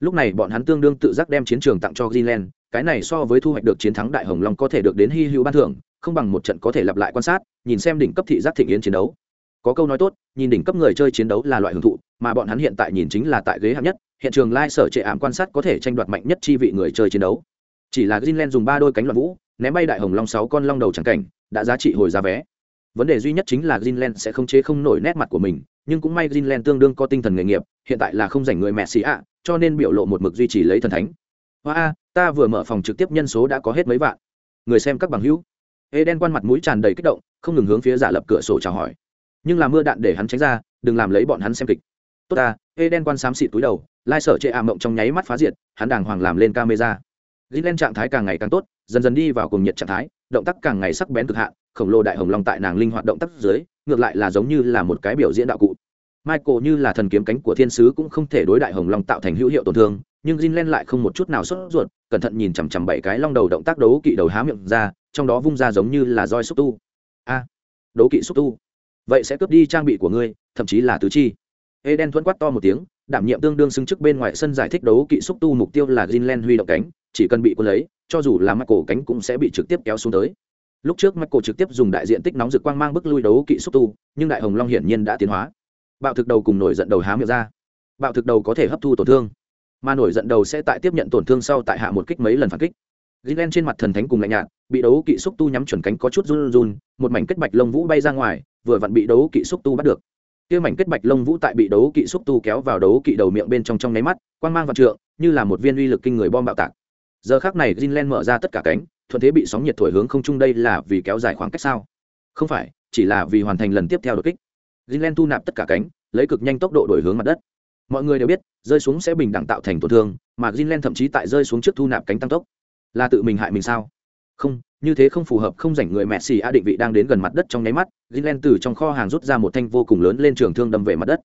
Lúc này bọn hắn tương đương tự giác đem chiến trường tặng cho Greenland, cái này so với thu hoạch được chiến thắng đại hồng long có thể được đến hy hữu ban thưởng, không bằng một trận có thể lặp lại quan sát, nhìn xem đỉnh cấp thị giác thịnh yến chiến đấu. Có câu nói tốt, nhìn đỉnh cấp người chơi chiến đấu là loại hưởng thụ, mà bọn hắn hiện tại nhìn chính là tại ghế hạng nhất, hiện trường lai sở trệ ảm quan sát có thể tranh đoạt mạnh nhất chi vị người chơi chiến đấu chỉ là greenland dùng ba đôi cánh loạn vũ ném bay đại hồng long sáu con long đầu trắng cảnh đã giá trị hồi giá vé vấn đề duy nhất chính là greenland sẽ không chế không nổi nét mặt của mình nhưng cũng may greenland tương đương có tinh thần nghề nghiệp hiện tại là không dành người mẹ xì ạ cho nên biểu lộ một mực duy trì lấy thần thánh. Hoa a ta vừa mở phòng trực tiếp nhân số đã có hết mấy vạn. Người xem các bằng hữu. Eden quan mặt mũi tràn đầy kích động không ngừng hướng phía giả lập cửa sổ chào hỏi. Nhưng là mưa đạn để hắn tránh ra đừng làm lấy bọn hắn xem kịch. Tốt ta eden quan xám xịt túi đầu lai sở chệ ảm mộng trong nháy mắt phá diệt hắn đàng hoàng làm lên camera. Greenland trạng thái càng ngày càng tốt, dần dần đi vào cùng nhiệt trạng thái, động tác càng ngày sắc bén cực hạn, khổng lồ đại hồng long tại nàng linh hoạt động tác dưới, ngược lại là giống như là một cái biểu diễn đạo cụ. Michael như là thần kiếm cánh của thiên sứ cũng không thể đối đại hồng long tạo thành hữu hiệu tổn thương, nhưng Jinlen lại không một chút nào sốt ruột, cẩn thận nhìn chằm chằm bảy cái long đầu động tác đấu kỵ đầu há miệng ra, trong đó vung ra giống như là roi xúc tu. A, đấu kỵ xúc tu. Vậy sẽ cướp đi trang bị của ngươi, thậm chí là tứ chi. Eden thuẫn quát to một tiếng, đảm nhiệm tương đương xứng trước bên ngoài sân giải thích đấu kỵ xúc tu mục tiêu là Jinlen huy động cánh, chỉ cần bị quân lấy, cho dù là Michael cánh cũng sẽ bị trực tiếp kéo xuống tới. Lúc trước Michael trực tiếp dùng đại diện tích nóng rực quang mang bức lui đấu kỵ xúc tu, nhưng đại hồng long hiển nhiên đã tiến hóa. Bạo thực đầu cùng nổi giận đầu há miệng ra. Bạo thực đầu có thể hấp thu tổn thương, mà nổi giận đầu sẽ tại tiếp nhận tổn thương sau tại hạ một kích mấy lần phản kích. Greenland trên mặt thần thánh cùng lạnh nhạt, bị đấu kỵ xúc tu nhắm chuẩn cánh có chút run run, một mảnh kết bạch lông vũ bay ra ngoài, vừa vặn bị đấu kỵ xúc tu bắt được kia mảnh kết bạch lông vũ tại bị đấu kỵ xúc tu kéo vào đấu kỵ đầu miệng bên trong trong nháy mắt quang mang vạn trượng như là một viên uy lực kinh người bom bạo tạc giờ khác này Greenland mở ra tất cả cánh thuận thế bị sóng nhiệt thổi hướng không trung đây là vì kéo dài khoảng cách sao? Không phải, chỉ là vì hoàn thành lần tiếp theo đột kích. Greenland thu nạp tất cả cánh, lấy cực nhanh tốc độ đổi hướng mặt đất. Mọi người đều biết, rơi xuống sẽ bình đẳng tạo thành tổn thương, mà Greenland thậm chí tại rơi xuống trước thu nạp cánh tăng tốc. Là tự mình hại mình sao? Không, như thế không phù hợp, không rảnh người mẹ xì a định vị đang đến gần mặt đất trong nháy mắt, Greenland từ trong kho hàng rút ra một thanh vô cùng lớn lên trường thương đâm về mặt đất.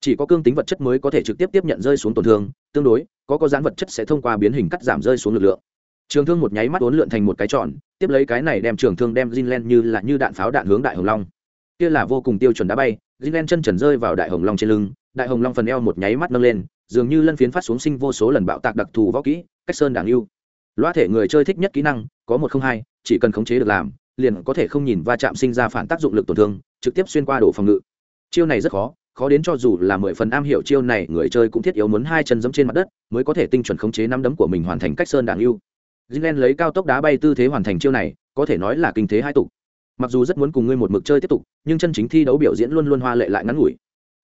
Chỉ có cương tính vật chất mới có thể trực tiếp tiếp nhận rơi xuống tổn thương, tương đối, có có dán vật chất sẽ thông qua biến hình cắt giảm rơi xuống lực lượng trường thương một nháy mắt uốn lượn thành một cái tròn, tiếp lấy cái này đem trường thương đem Jinlen như là như đạn pháo đạn hướng đại hồng long. Kia là vô cùng tiêu chuẩn đá bay Jinlen chân trần rơi vào đại hồng long trên lưng, đại hồng long phần eo một nháy mắt nâng lên, dường như lân phiến phát xuống sinh vô số lần bạo tạc đặc thù võ kỹ, cách sơn đảng yêu loa thể người chơi thích nhất kỹ năng, có một không hai, chỉ cần khống chế được làm, liền có thể không nhìn va chạm sinh ra phản tác dụng lực tổn thương, trực tiếp xuyên qua đổ phòng ngự. Chiêu này rất khó khó đến cho dù là mười phần am hiểu chiêu này, người chơi cũng thiết yếu muốn hai chân giẫm trên mặt đất, mới có thể tinh chuẩn khống chế năm đấm của mình hoàn thành cách sơn đảng yêu Jingen lấy cao tốc đá bay tư thế hoàn thành chiêu này, có thể nói là kinh thế hai tụ. mặc dù rất muốn cùng ngươi một mực chơi tiếp tục, nhưng chân chính thi đấu biểu diễn luôn luôn hoa lệ lại ngắn ngủi.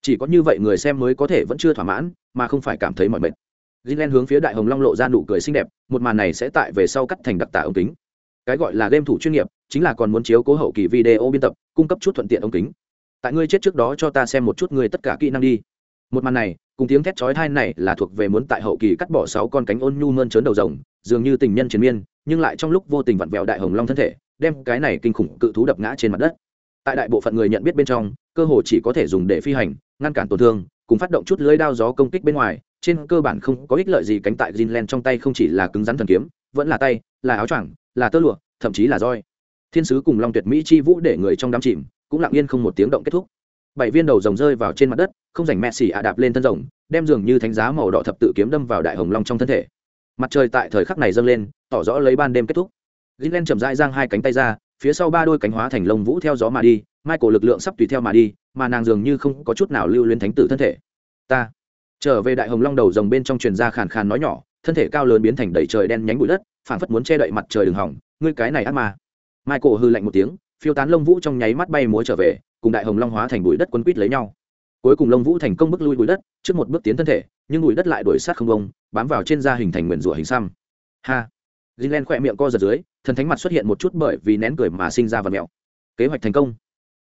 Chỉ có như vậy người xem mới có thể vẫn chưa thỏa mãn, mà không phải cảm thấy mỏi mệt. Jingen hướng phía đại hồng long lộ ra nụ cười xinh đẹp, một màn này sẽ tại về sau cắt thành đặc tả ống kính. Cái gọi là game thủ chuyên nghiệp, chính là còn muốn chiếu cố hậu kỳ video biên tập, cung cấp chút thuận tiện ống kính. Tại ngươi chết trước đó cho ta xem một chút ngươi tất cả kỹ năng đi một màn này, cùng tiếng thét chói thai này là thuộc về muốn tại hậu kỳ cắt bỏ sáu con cánh ôn nhu mơn trớn đầu rồng, dường như tình nhân chiến miên, nhưng lại trong lúc vô tình vặn vẹo đại hồng long thân thể, đem cái này kinh khủng cự thú đập ngã trên mặt đất. Tại đại bộ phận người nhận biết bên trong, cơ hồ chỉ có thể dùng để phi hành, ngăn cản tổn thương, cùng phát động chút lưới đao gió công kích bên ngoài, trên cơ bản không có ích lợi gì cánh tại Greenland trong tay không chỉ là cứng rắn thần kiếm, vẫn là tay, là áo choàng, là tơ lụa, thậm chí là roi. Thiên sứ cùng long tuyệt mỹ chi vũ để người trong đám chìm, cũng lặng yên không một tiếng động kết thúc bảy viên đầu rồng rơi vào trên mặt đất, không rảnh mẹ xỉ ạ đạp lên thân rồng, đem dường như thánh giá màu đỏ thập tự kiếm đâm vào đại hồng long trong thân thể. Mặt trời tại thời khắc này dâng lên, tỏ rõ lấy ban đêm kết thúc. Greenland chậm rãi giang hai cánh tay ra, phía sau ba đôi cánh hóa thành lông vũ theo gió mà đi Mai cổ lực lượng sắp tùy theo mà đi, mà nàng dường như không có chút nào lưu luyến thánh tử thân thể. Ta. Trở về đại hồng long đầu rồng bên trong truyền ra khàn khàn nói nhỏ, thân thể cao lớn biến thành đầy trời đen nhánh bụi đất, phảng phất muốn che đậy mặt trời đường hỏng, ngươi cái này ác ma. Cổ hư lạnh một tiếng, phiêu tán lông vũ trong nháy mắt bay múa trở về cùng đại hồng long hóa thành bụi đất quấn quít lấy nhau. Cuối cùng lông vũ thành công bước lui bụi đất, trước một bước tiến thân thể, nhưng bụi đất lại đuổi sát không bông, bám vào trên da hình thành nguyền rủa hình xăm. Ha! Greenland khỏe miệng co giật dưới, thần thánh mặt xuất hiện một chút bởi vì nén cười mà sinh ra vật mẹo. kế hoạch thành công.